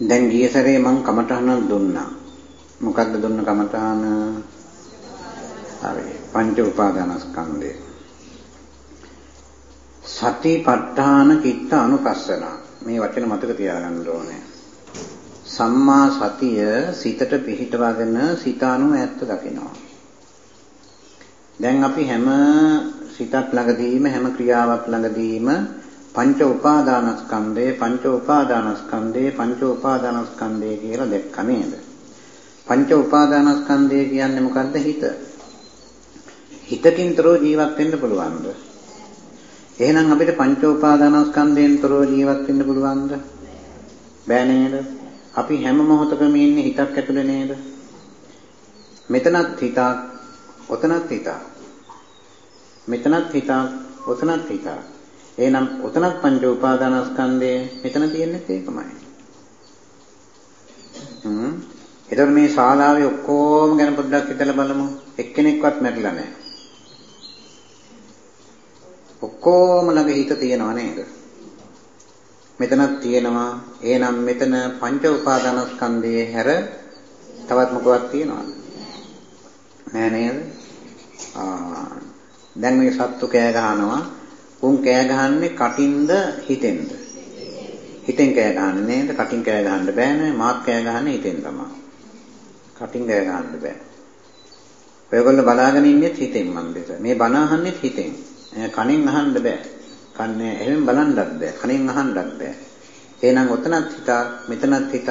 දැන් ගිය සැරේ මං කමඨහනක් දුන්නා. මොකද්ද දුන්න කමඨහන? හරි. පංච උපාදානස්කන්ධය. සතිපට්ඨාන චිත්ත අනුපස්සන. මේ වචන මතක තියාගන්න ඕනේ. සම්මා සතිය සිතට පිහිටවගෙන සිතානුව ඇත්ත දකිනවා. දැන් අපි හැම සිතක් ළඟදීම හැම ක්‍රියාවක් ළඟදීම පංච උපාදානස්කන්ධය පංච උපාදානස්කන්ධය පංච උපාදානස්කන්ධය කියලා දැක්ක නේද? පංච උපාදානස්කන්ධය කියන්නේ මොකද්ද? හිත. හිතකින්තරෝ ජීවත් වෙන්න පුළුවන්ද? එහෙනම් අපිට පංච උපාදානස්කන්ධයෙන්තරෝ ජීවත් වෙන්න පුළුවන්ද? බෑ නේද? අපි හැම මොහොතකම ඉන්නේ හිතක් ඇතුලේ නේද? මෙතනත් හිතක්, ඔතනත් හිතක්. මෙතනත් හිතක්, ඔතනත් හිතක්. එහෙනම් ඔතනත් පංච උපාදානස්කන්ධය මෙතන තියෙන්නේ ඒකමයි. හ්ම්. එතකොට මේ ශාලාවේ ඔක්කොම ගැන පොඩ්ඩක් හිතලා බලමු. එක්කෙනෙක්වත් මැරිලා නැහැ. ඔක්කොම ළඟ හිත තියෙනව නේද? මෙතනක් තියෙනවා. එහෙනම් මෙතන පංච උපාදානස්කන්ධයේ හැර තවත් මොකක්ද තියෙනවද? නෑ නේද? ආ දැන් මේ සත්තු කෑ ගහනවා. උන් කෑ ගහන්නේ කටින්ද හිතෙන්ද? හිතෙන් කෑ ගහන්නේ නේද? කටින් කෑ ගහන්න බෑනේ. මාත් කෑ ගහන්නේ හිතෙන් තමයි. කටින් කෑ ගහන්න බෑ. ඔයගොල්ලෝ බලාගෙන ඉන්නේ හිතෙන් මන් දෙස. මේ බණ අහන්නේ හිතෙන්. කණෙන් අහන්න බෑ. කන්නේ එහෙම බලන්නත් බෑ. කණෙන් අහන්නත් බෑ. එහෙනම් ඔතනත් හිතක්, මෙතනත් හිතක්.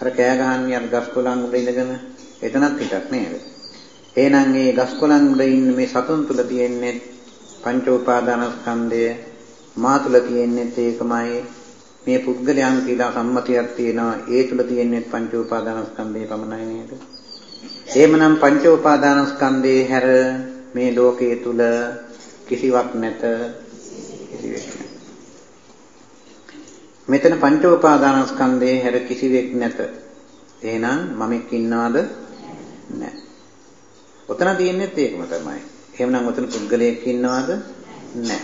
අර කෑ ගහන්නේ අර ගස් කොළන් උඩ ඉඳගෙන එතනත් හිතක් නේද? එහෙනම් මේ ගස් කොළන් උඩ ඉන්න මේ සතුන් තුල තියෙන්නේ පංච උපාදානස්කන්ධය මා තුල තියෙන්නේ ඒකමයි මේ පුද්ගලයන් කියලා සම්මතියක් තියෙනවා ඒ තුල තියෙන්නේ පංච උපාදානස්කන්ධය පමණයි නේද? එහෙමනම් පංච උපාදානස්කන්ධේ හැර මේ ලෝකයේ තුල කිසිවක් නැත කිසිවෙක් නැත. මෙතන පංච උපාදානස්කන්ධේ හැර කිසිවෙක් නැත. එහෙනම් මමෙක් ඉන්නවද? නැහැ. ඔතන තියෙන්නේ ඒකම තමයි. එහෙමනම් ඔතන පුද්ගලයෙක් ඉන්නවද? නැහැ.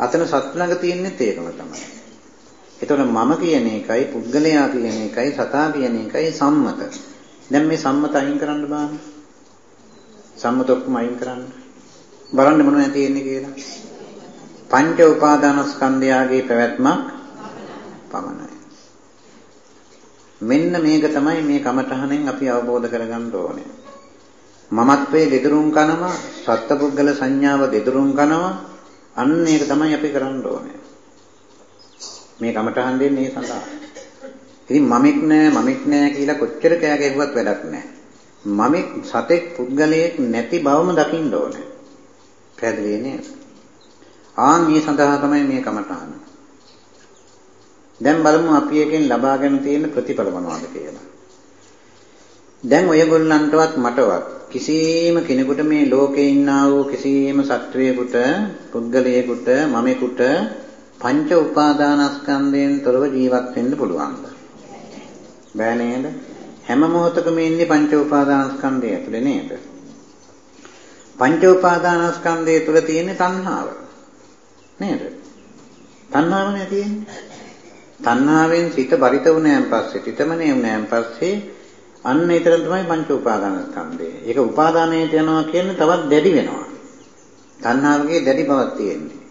අතන සත් ළඟ තියෙන්නේ ඒකම තමයි. එතකොට මම කියන එකයි පුද්ගලයා කියන එකයි සතා කියන එකයි සම්මත. දැන් මේ සම්මත අයින් කරන්න බෑ. සම්මත ඔක්කොම අයින් කරන්න. බලන්න මොනවද තියෙන්නේ කියලා. පංච උපාදානස්කන්ධයාගේ පැවැත්මක් පමණයි. මෙන්න මේක තමයි මේ කමඨහණෙන් අපි අවබෝධ කරගන්න ඕනේ. මමත්වයේ දෙදරුම් කනවා, සත්පුද්ගල සංඥාව දෙදරුම් කනවා. අන්න ඒක තමයි අපි කරන්න ඕනේ. මේ කමඨහන් දෙන්නේ ඒ සඳහා. ඉතින් මමෙක් නෑ මමෙක් නෑ කියලා කොච්චර කෑ ගැහුවත් වැඩක් නෑ. මමෙක් සතෙක් පුද්ගලයෙක් නැති බවම දකින්න ඕනේ. පැහැදිලි නේද? ආන් මේ සඳහා තමයි මේ කමඨහන. දැන් බලමු අපි එකෙන් ලබාගෙන තියෙන ප්‍රතිඵල මොනවද කියලා. දැන් ඔයගොල්ලන්ටවත් මටවත් කිසිම කෙනෙකුට මේ ලෝකේ ඉන්නා වූ කිසිම සත්වයකට පුද්ගලයෙකුට මමෙකුට පංච උපාදානස්කන්ධයෙන් තොරව ජීවත් වෙන්න පුළුවන්ද? බෑ නේද? හැම මොහොතකම ඉන්නේ පංච උපාදානස්කන්ධය ඇතුලේ නේද? පංච උපාදානස්කන්ධය තුල තියෙන තණ්හාව. නේද? තණ්හාවනේ තියෙන්නේ. තණ්හාවෙන් සිත බරිත වුණාන් පස්සේ, තිතමනේ වුණාන් පස්සේ අන්න ඒතර තමයි පංච උපාදානස්කන්ධය. ඒක උපාදානයට යනවා කියන්නේ තවත් දැඩි වෙනවා. තණ්හාවගේ දැඩි බවක් තියෙන්නේ.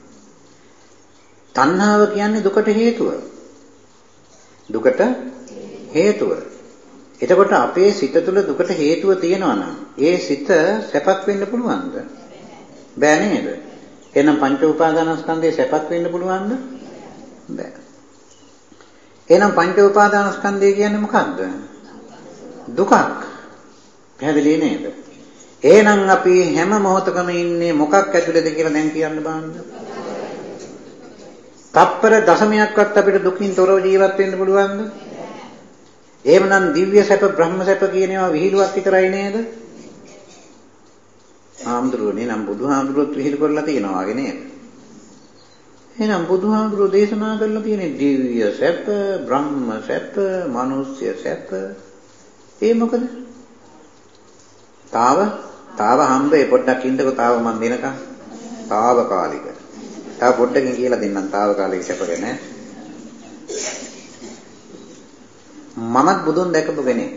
තණ්හාව කියන්නේ දුකට හේතුව. දුකට හේතුව. එතකොට අපේ සිත තුළ දුකට හේතුව තියෙනවා නම් ඒ සිත සැපක් වෙන්න පුළුවන්ද? බෑ නේද? එහෙනම් පංච උපාදානස්කන්ධේ සැපක් වෙන්න පුළුවන්ද? බෑ. එහෙනම් පංච උපාදානස්කන්ධය කියන්නේ මොකක්ද? දුකක්. පැහැදිලි නේද? එහෙනම් අපි හැම මොහොතකම ඉන්නේ මොකක් ඇතුළේද කියලා දැන් කියන්න බලන්න. තප්පර දශමයක්වත් අපිට දුකින් තොරව ජීවත් වෙන්න පුළුවන්ද? එහෙමනම් දිව්‍ය සැප බ්‍රහ්ම සැප කියන ඒවා විහිළුවක් විතරයි නේද? ආම්දුරුවනේ නම් බුදුහාමුදුරුවොත් විහිළු කරලා තියෙනවා වගේ නේද? එහෙනම් බුදුහාමුදුරුවෝ දේශනා කරලා තියෙන්නේ දිව්‍ය සැප, බ්‍රහ්ම සැප, මනුෂ්‍ය සැප. ඒ මොකද? තාව තාව හම්බේ පොඩ්ඩක් ඉන්නකෝ තාව මන් දෙනකම්. తాවකාලික. තව පොඩ්ඩකින් කියලා දෙන්නම් తాවකාලික සැප ගැන. මමත් බුදුන් දැකපු කෙනෙක්.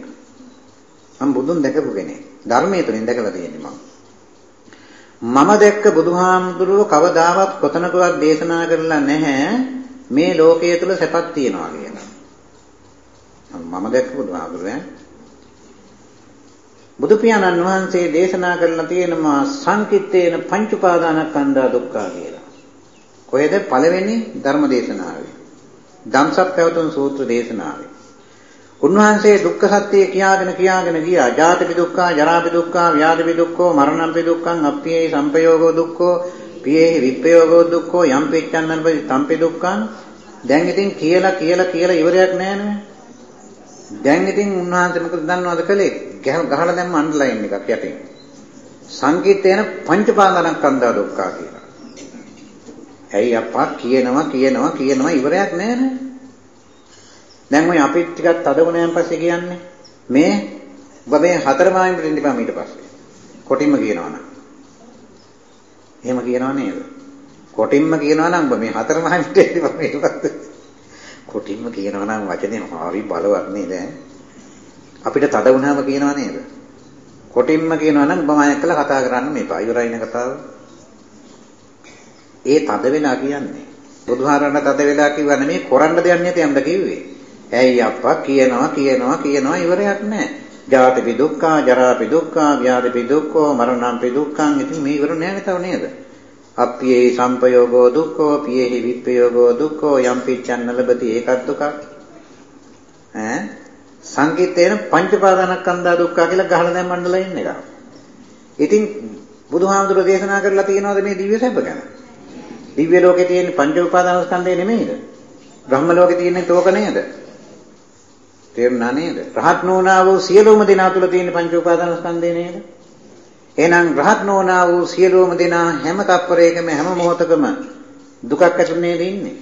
මම බුදුන් දැකපු කෙනෙක්. ධර්මයේ තුලින් දැකලා තියෙන්නේ මම. මම දැක්ක බුදුහාමුදුරුව කවදාවත් කොතනකවත් දේශනා කරලා නැහැ මේ ලෝකයේ තුල සැපක් තියනවා කියලා. මම දැක්ක බුදුහාමුදුරුවෝ බුදු පියාණන් වහන්සේ දේශනා කරලා තියෙනවා සංකිට්ඨේන පංච උපාදානස්කන්ධා දුක්ඛා කියලා. කොහෙද පළවෙනි ධර්ම දේශනාවේ? ධම්සප්පවතුන් සූත්‍ර දේශනාවේ. උන්වහන්සේ දුක්ඛ සත්‍ය කියාගෙන කියාගෙන ගියා. ජාතිපි දුක්ඛා, ජරාපි දුක්ඛා, ව්‍යාධිපි දුක්ඛෝ, මරණම්පි දුක්ඛං, අප්පියේ සංපයෝගෝ දුක්ඛෝ, පියේහි විප්පයෝගෝ දුක්ඛෝ, යම් පිච්ඡන්නන් පරි තම්පි දුක්ඛං. දැන් ඉතින් කියලා කියලා කියලා ඉවරයක් නැහැ නේද? දැන් ඉතින් උන්වහන්සේ මොකද දන්නවද කළේ? ගහලා දැම්ම අන්ඩර්ලයින් එකක් යටින්. සංකීර්තේන පංචපාදනස්කන්ධා දුක්ඛා කියලා. ඇයි අප්පා කියනවා කියනවා කියනවා ඉවරයක් නැහැ නේ. දැන් ඔය අපි ටිකක් තද වුණාන් පස්සේ කියන්නේ මේ ඔබ මේ හතර මායිම් දෙන්න බෑ ඊට පස්සේ. කොටින්ම කියනවා නම්. එහෙම කියනව නේද? කොටින්ම කියනවා නම් ඔබ මේ හතර මායිම් දෙන්න බෑ ඊට පස්සේ. කොටින්ම කියනවා නම් වචනේ හරි බලවත් නේද? අපිට තද වුණාම කියනවා නේද? කොටින්ම කියනවා නම් ඔබ මායක් කළා කතා කරන්න මේපා. ඉවරයින කතාව. ඒ තද වෙලා කියන්නේ. බුදුහාරණ තද වෙලා කිව්වා නෙමෙයි කරන්න දෙයක් නැති යම්ද කිව්වේ. ඇයි අප්පා කියනවා කියනවා කියනවා ඉවරයක් නැහැ. ජාතිපි දුක්ඛා, ජරාපි දුක්ඛා, ව්‍යාධිපි දුක්ඛෝ, මරණම්පි දුක්ඛං. ඉතින් මේ ඉවර නැහැ නේද නේද? අප්පියේ සංපයෝගෝ දුක්ඛෝ, පියේහි විප්පයෝගෝ දුක්ඛෝ, යම් පිච්ඡන්න ලබති ඒකත් දුකක්. ඈ සංකීතේන පංචපාදනස්කන්ධා දුක්ඛ කියලා ගහලා දැන් මණ්ඩලයෙන් ඉන්න එක. ඉතින් බුදුහාමුදුරෝ දේශනා කරලා තියෙනවද මේ දිව්‍ය සැප ගැන? දිව්‍ය ලෝකේ තියෙන පංච උපාදානස්කන්ධය නෙමෙයිද? බ්‍රහ්ම ලෝකේ තියෙන්නේ තෝක නේද? තේරුණා නේද? රහත් නොවනා වූ සියලුම දෙනා තුල තියෙන පංච උපාදානස්කන්ධය නේද? එහෙනම් රහත් නොවනා වූ සියලුම දෙනා හැම තත්පරයකම හැම මොහොතකම දුකක් ඇතුළේ නේද ඉන්නේ?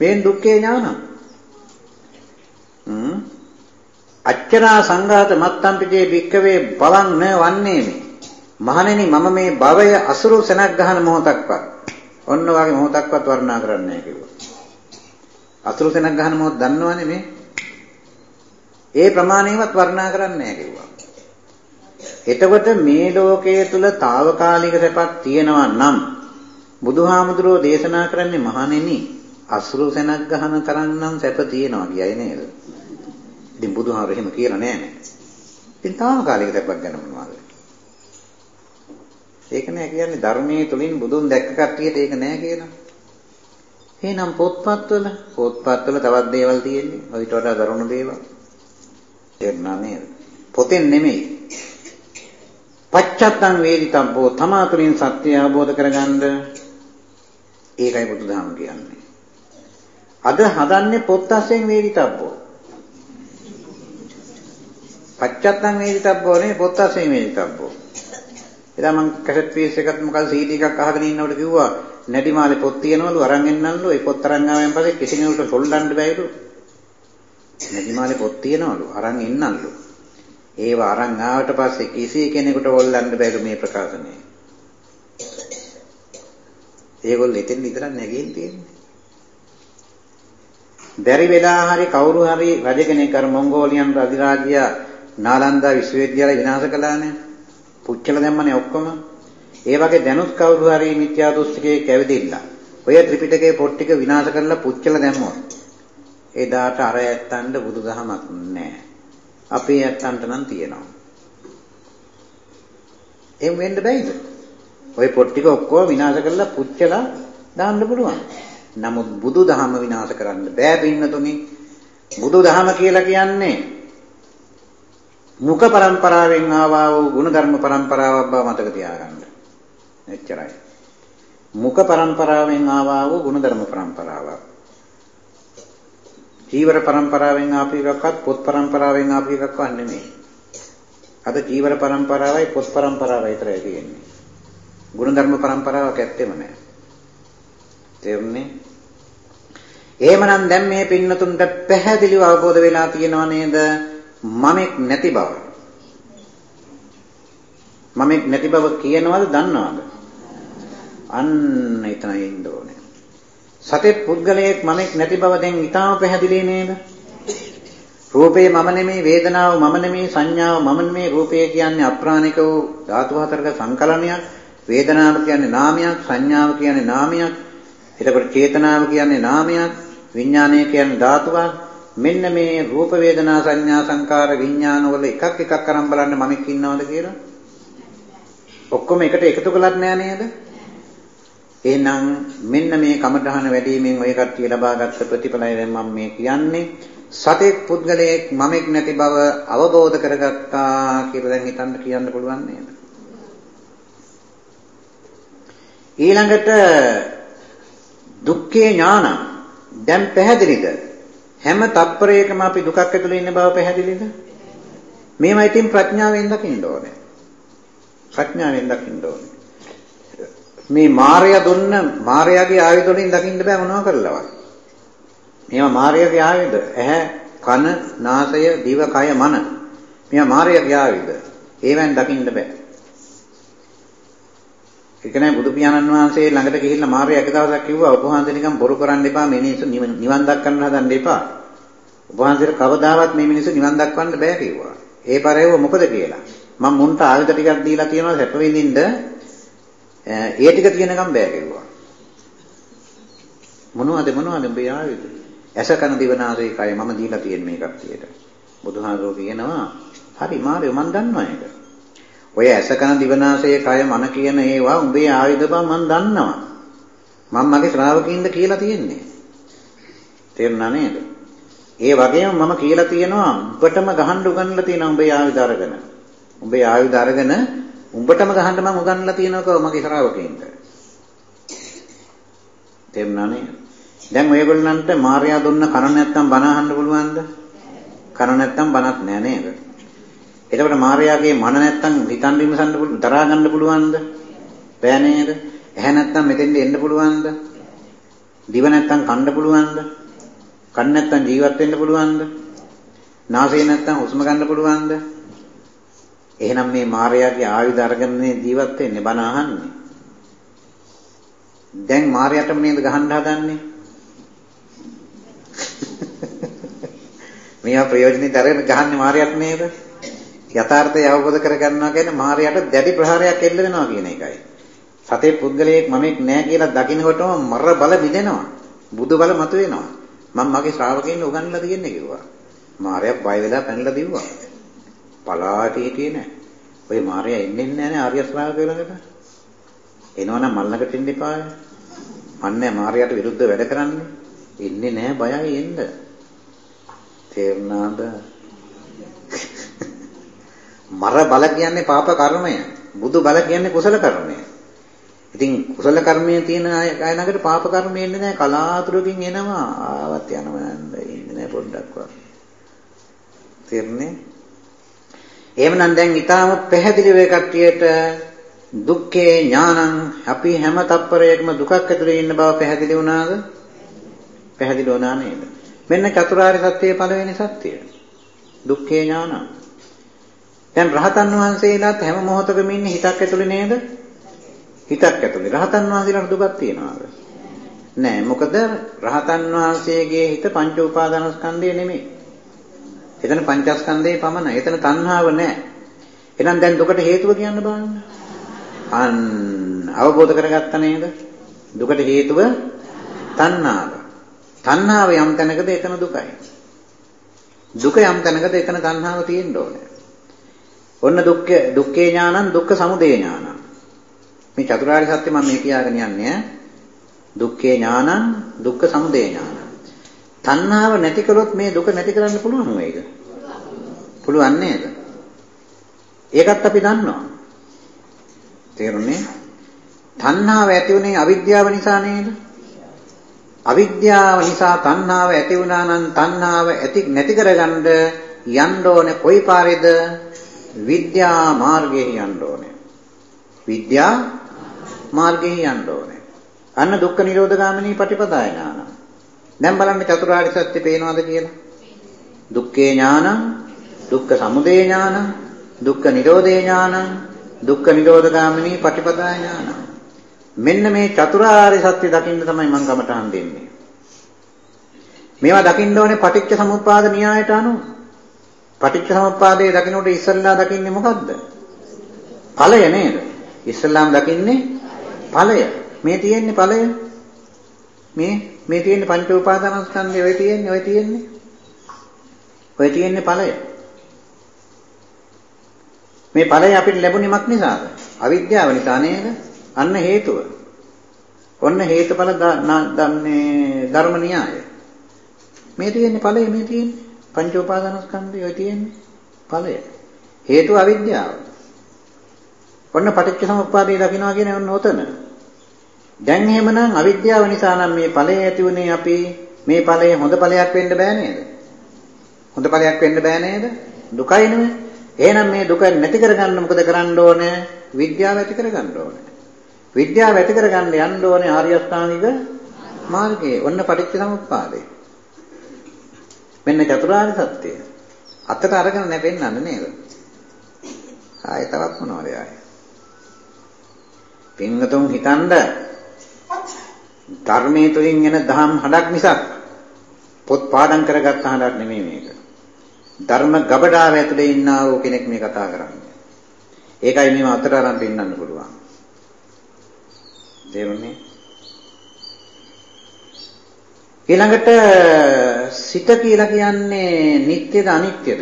මේ දුක්ඛේ ඥානං. හ්ම් අච්චරා සංඝාත මත්තම්පිතේ භික්කවේ බවං න වන්නේමි. මහණෙනි මම මේ භවය අසුරු සෙනක් ගහන මොහොතක්වත් ඔන්න වගේ මොහොතක්වත් වර්ණනා කරන්නේ නැහැ කිව්වා. අසුරු සෙනක් ගහන මොහොත දන්නවනේ මේ. ඒ ප්‍රමාණයවත් වර්ණනා කරන්නේ නැහැ කිව්වා. එතකොට මේ ලෝකයේ තුල తాවකාලික සැපක් තියෙනවා නම් බුදුහාමුදුරෝ දේශනා කරන්නේ මහණෙනි අසුරු සෙනක් ගහන තරම් නම් සැප තියෙනවා කියයි නේද? ඉතින් බුදුහාමර එහෙම කියලා නෑනේ. ඉතින් తాවකාලික සැපක් ගැන මොනවද? ඒක නෑ කියන්නේ ධර්මයේ තුලින් බුදුන් දැක්ක කට්ටියට ඒක නෑ කියනවා. එහෙනම් පොත්පත්වල පොත්පත්වල තවත් දේවල් තියෙන්නේ. ඔයිට වඩා දරුණු දේවල්. තේරුණා නේද? පොතෙන් නෙමෙයි. පච්චත්තං වේදිතබ්බෝ තමා තුළින් සත්‍ය අවබෝධ කරගන්න ඒකයි බුදුදහම කියන්නේ. අද හදන්නේ පොත් අස්සෙන් වේදිතබ්බෝ. පච්චත්තං වේදිතබ්බෝ නේ පොත් අස්සෙන් වේදිතබ්බෝ. එදා මං කැසට් පීස් එකක් මොකද CD එකක් අහගෙන ඉන්නකොට කිව්වා නැටිමාලේ පොත් තියනවලු අරන් එන්නල්ලු ඒ පොත් අරන් ආවෙන් පස්සේ කිසි කෙනෙකුට සොල්ලන්න බෑලු. නැටිමාලේ පොත් තියනවලු අරන් එන්නල්ලු. ඒව අරන් ආවට පස්සේ කිසි කෙනෙකුට හොල්ලන්න බැරි මේ ප්‍රකාශනය. ඒගොල්ලෝ එතෙන් විතරක් නැගින් තියෙන්නේ. බැරි වෙලා හරි කවුරු හරි රජ කෙනෙක් අර මොංගෝලියන් අධිරාජ්‍ය නාලන්දා විශ්වවිද්‍යාලය විනාශ කළානේ. පුච්චල දැම්මනේ ඔක්කොම. ඒ වගේ දැනුත් කවුරු හරි මිත්‍යා දෘෂ්ටිකේ කැවිදිලා. ඔය ත්‍රිපිටකයේ පොත් ටික විනාශ කරලා පුච්චල දැම්මොත්. එදාට අර ඇත්තන්ට බුදුදහමක් නැහැ. අපේ ඇත්තන්ට නම් තියෙනවා. එහෙම වෙන්න බෑද? ওই පොත් ටික ඔක්කොම විනාශ කරලා පුච්චලා දාන්න පුළුවන්. නමුත් බුදුදහම විනාශ කරන්න බෑ පින්නතුනි. බුදුදහම කියලා කියන්නේ මුක પરම්පරාවෙන් ආවා වූ ಗುಣධර්ම પરම්පරාවක් බව මතක තියාගන්න. එච්චරයි. මුක પરම්පරාවෙන් ආවා වූ ಗುಣධර්ම પરම්පරාවක්. චීවර પરම්පරාවෙන් ආපු එකක්වත් පොත් પરම්පරාවෙන් ආපු එකක්වත් නෙමෙයි. අද චීවර પરම්පරාවයි පොත් પરම්පරාවයි විතරයි තියෙන්නේ. ගුණධර්ම પરම්පරාවක් ඇත්තෙම නැහැ. තේරුණේ? එහෙමනම් දැන් මේ පින්නතුන්ට පැහැදිලිව අවබෝධ වෙලා තියෙනව නේද? මමෙක් නැති බව. මමෙක් නැති බව කියනවද දන්නවද? අන්න එතනයි ඉන්න ඕන. සතෙක් පුද්ගලයෙක් මමෙක් නැති බව දැන් ඊටාම පැහැදිලි නේද? රූපේ මම නෙමෙයි වේදනාව මම නෙමෙයි සංඥාව මම නෙමෙයි රූපය කියන්නේ අප්‍රාණික වූ ධාතු හතරක සංකලනයක් වේදනාව කියන්නේ නාමයක් සංඥාව කියන්නේ නාමයක් එතකොට චේතනාව කියන්නේ නාමයක් විඥානය කියන්නේ ධාතුවක්. මෙන්න මේ රූප වේදනා සංඥා සංකාර විඥාන වල එකක් එකක් අරන් බලන්න මමෙක් ඉන්නවද කියලා? ඔක්කොම එකට එකතු කළත් නෑ නේද? එහෙනම් මෙන්න මේ කමඨහන වැඩිවීමෙන් ඔය කට්ටිය ලබාගත් ප්‍රතිඵලය දැන් මම මේ කියන්නේ. සතෙක් පුද්ගලයෙක් මමෙක් නැති බව අවබෝධ කරගත්තා කියලා දැන් හිතන්න කියන්න පුළුවන් නේද? ඊළඟට දුක්ඛේ ඥාන. දැන් පැහැදිලිද? හැම තප්පරයකම අපි දුකක් ඇතුළේ ඉන්න බව පැහැදිලිද? මේවා ඉතින් ප්‍රඥාවෙන් දකින්න ඕනේ. ප්‍රඥාවෙන් දකින්න ඕනේ. මේ මායя දුන්න මායයාගේ ආයුධ වලින් දකින්න බෑ මොනවා කරලවත්. මේවා මායයාගේ ආයුධ. ඇහැ, කන, නාසය, දිව, කය, මන. මේවා මායයාගේ ආයුධ. ඒවෙන් දකින්න බෑ. ඒක නෑ බුදු පියාණන් වහන්සේ ළඟට ගිහිල්ලා මායя එක දවසක් කිව්වා ඔබ වහන්සේ නිකන් බොරු කරන්න එපා මේ මිනිස්සු නිවන් දක්වන්න හදන්න එපා. ඔබ වහන්සේට කවදාවත් මේ මිනිස්සු නිවන් දක්වන්න බෑ කිව්වා. ඒ පරිව මොකද කියලා. මම මුන්ට ආයුධ ටිකක් දීලා තියෙනවා සැප විඳින්න ඒ ටික තියෙනකම් බෑ කිව්වා. මොනවද මොනවද උඹේ ආයුධ? ඇස කන දිවනාසය කය මම දීලා තියෙන මේ කප්පියට. බුදුහාමුදුරුවෝ කියනවා හරි මාර්යෝ මම දන්නවා ඒක. ඔය ඇස කන දිවනාසය කය මන කියන ඒවා උඹේ ආයුධ බව මම දන්නවා. මම මගේ ශ්‍රාවකින්ද කියලා තියෙන්නේ. තේරුණා නේද? ඒ වගේම මම කියලා තියෙනවා උඹටම ගහන්න උගන්ලා තියෙනවා උඹේ ආයුධ අරගෙන. උඹේ ආයුධ අරගෙන උඹටම ගහන්න මම උගන්ලා තියෙනවා මගේ ශ්‍රාවකින්ද. තේරුණා නේද? දැන් ඔයගොල්ලන්ට මාර්යා දුන්න කන නැත්තම් බණ අහන්න පුළුවන්ද? කන නැත්තම් බණක් නෑ නේද? එතකොට මාර්යාගේ මන නැත්තම් හිතන් විමසන්න පුළුවන් දරා ගන්න පුළුවන්ද? බෑ නේද? ඇහැ නැත්තම් මෙතෙන්ට එන්න පුළුවන්ද? දිව නැත්තම් කන්න පුළුවන්ද? කන් නැත්තම් ජීවත් වෙන්න පුළුවන්ද? නාසය නැත්තම් හුස්ම ගන්න පුළුවන්ද? එහෙනම් මේ මාර්යාගේ ආයුධ අරගෙන ජීවත් වෙන්නේ බණ අහන්නේ. දැන් මාර්යාටම නේද ගහන්න හදන්නේ? මේවා ප්‍රයෝජනෙට අරගෙන ගහන්නේ මාර්යාට නේද? යථාර්ථය අවබෝධ කරගන්නවා කියන්නේ මායයට දැඩි ප්‍රහාරයක් එල්ල වෙනවා කියන එකයි. සතේ පුද්ගලයෙක් මමෙක් නෑ කියලා දකින්නකොටම මර බල බිඳෙනවා. බුදු බල මතුවෙනවා. මම මගේ ශ්‍රාවකයන් උගන්ලා තියෙන්නේ කිව්වා. මාරයා බය වෙලා පැනලා දිව්වා. පලාට හිටියේ නෑ. ඔය මාරයා එන්නේ නෑනේ ආර්ය ශ්‍රාවකයෝ ළඟට. එනවනම් මල්ලකට එන්න එපා. අන්නේ මාරයාට විරුද්ධ වැඩ කරන්නේ. එන්නේ නෑ බයයි එන්න. තේරුණාද? මර බල කියන්නේ පාප කර්මය. බුදු බල කියන්නේ කුසල කර්මය. ඉතින් කුසල කර්මයේ තියෙන අය ළඟට පාප කර්මය එන්නේ නැහැ කලාතුරකින් එනවා ආවත් යනවා ඉන්නේ නැහැ පොඩ්ඩක්වත්. තේරුණේ? එහෙමනම් දැන් ඊටාම පැහැදිලිව ඒ කට්ටියට දුක්ඛේ ඥානං අපි හැම තප්පරයකම දුකක් ඇතුලේ ඉන්න බව පැහැදිලි වුණාද? පැහැදිලි වුණා නේද? මෙන්න චතුරාර්ය සත්‍යයේ පළවෙනි සත්‍යය. දුක්ඛේ ඥානං දැන් රහතන් වහන්සේලාත් හැම මොහොතකම ඉන්නේ හිතක් ඇතුලේ නේද? හිතක් ඇතුලේ. රහතන් වහන්සේලාට දුකක් තියනවාද? නෑ. මොකද රහතන් වහන්සේගේ හිත පංච උපාදානස්කන්ධය නෙමෙයි. එතන පංචස්කන්ධේ පමණයි. එතන තණ්හාව නෑ. එහෙනම් දැන් දුකට හේතුව කියන්න බලන්න. අන් අවබෝධ කරගත්ත නේද? දුකට හේතුව තණ්හාව. තණ්හාව යම් තැනකද එතන දුකයි. දුක යම් තැනකද එතන තණ්හාව තියෙන්න ඕනේ. ඔන්න දුක්ඛ දුක්ඛේ ඥානං දුක්ඛ සමුදය ඥානං. මේ චතුරාර්ය සත්‍ය මම මේ කියාගෙන යන්නේ දුක්ඛේ ඥානං දුක්ඛ සමුදය ඥානං. තණ්හාව නැති කළොත් මේ දුක නැති කරන්න පුළුවන් වේද? පුළුවන් නේද? ඒකත් අපි දන්නවා. තේරුණේ? තණ්හාව ඇති වුණේ අවිද්‍යාව නිසා නේද? අවිද්‍යාව නිසා තණ්හාව ඇති වුණා නම් තණ්හාව ඇති නැති කරගන්න යන්න ඕනේ කොයි පාරේද? විද්‍යා මාර්ගයේ යන්න ඕනේ. විද්‍යා මාර්ගයේ යන්න ඕනේ. අන්න දුක්ඛ නිරෝධ ගාමිනී පටිපදාය ඥාන. දැන් බලන්න චතුරාර්ය සත්‍ය පේනවද කියලා? දුක්ඛේ ඥානං, දුක්ඛ සමුදය ඥානං, දුක්ඛ නිරෝධේ ඥානං, දුක්ඛ නිරෝධ ගාමිනී පටිපදාය ඥානං. මෙන්න මේ චතුරාර්ය සත්‍ය දකින්න තමයි මම කමටහන් දෙන්නේ. මේවා දකින්න ඕනේ පටිච්ච සමුප්පාද න්‍යායට අනුව. පටිච්ච සමුප්පාදයේ දකින්නට ඉස්සල්ලා දකින්නේ මොකද්ද? ඵලය නේද? ඉස්සල්ලාම දකින්නේ ඵලය. මේ තියෙන්නේ ඵලය. මේ මේ තියෙන්නේ පංච උපාදානස්කන්ධය ඔය තියෙන්නේ ඔය තියෙන්නේ. ඔය තියෙන්නේ ඵලය. මේ ඵලය අපිට ලැබුණේ මක් නිසාද? අවිද්‍යාව නිසා නේද? අන්න හේතුව. ඔන්න හේතුඵල මේ ධර්ම න්‍යාය. මේ තියෙන්නේ ඵලය මේ තියෙන්නේ. පංච උපාදානස්කන්ධය ඔය තියෙන්නේ ඵලය. හේතුව අවිද්‍යාව. ඔන්න පටිච්ච සමුප්පාදේ දකින්නවා කියන්නේ ඔන්න ඔතන. දැන් එහෙමනම් අවිද්‍යාව නිසා නම් මේ ඵලය ඇති උනේ අපි මේ ඵලය හොඳ ඵලයක් වෙන්න බෑ නේද? හොඳ ඵලයක් වෙන්න බෑ නේද? දුකයි නෙමෙයි. එහෙනම් මේ දුක නැති කරගන්න මොකද කරන්න ඕනේ? විද්‍යාව ඇති කරගන්න ඕනේ. විද්‍යාව ඇති කරගන්න යන්න ඕනේ ආර්ය අෂ්ටාංගික මාර්ගයේ. ඔන්න පටිච්ච සමුප්පාදේ. මෙන්න චතුරාර්ය සත්‍යය. අතට අරගෙන නැපෙන්නන්න නේද? ආයෙ තවත් මොනවද ආයෙ? පින්වතුන් හිතනද ධර්මයේ තුලින් එන දහම් හඩක් මිසක් පොත් පාඩම් කරගත්ත හඩක් නෙමෙයි මේක. ධර්ම ගබඩාව ඇතුලේ ඉන්නා වූ කෙනෙක් මේ කතා කරන්නේ. ඒකයි මේව අතට අරන් පෙන්වන්න පුළුවන්. තේරුණේ? ඊළඟට සිත කියලා කියන්නේ නිට්ටයද අනිත්‍යද?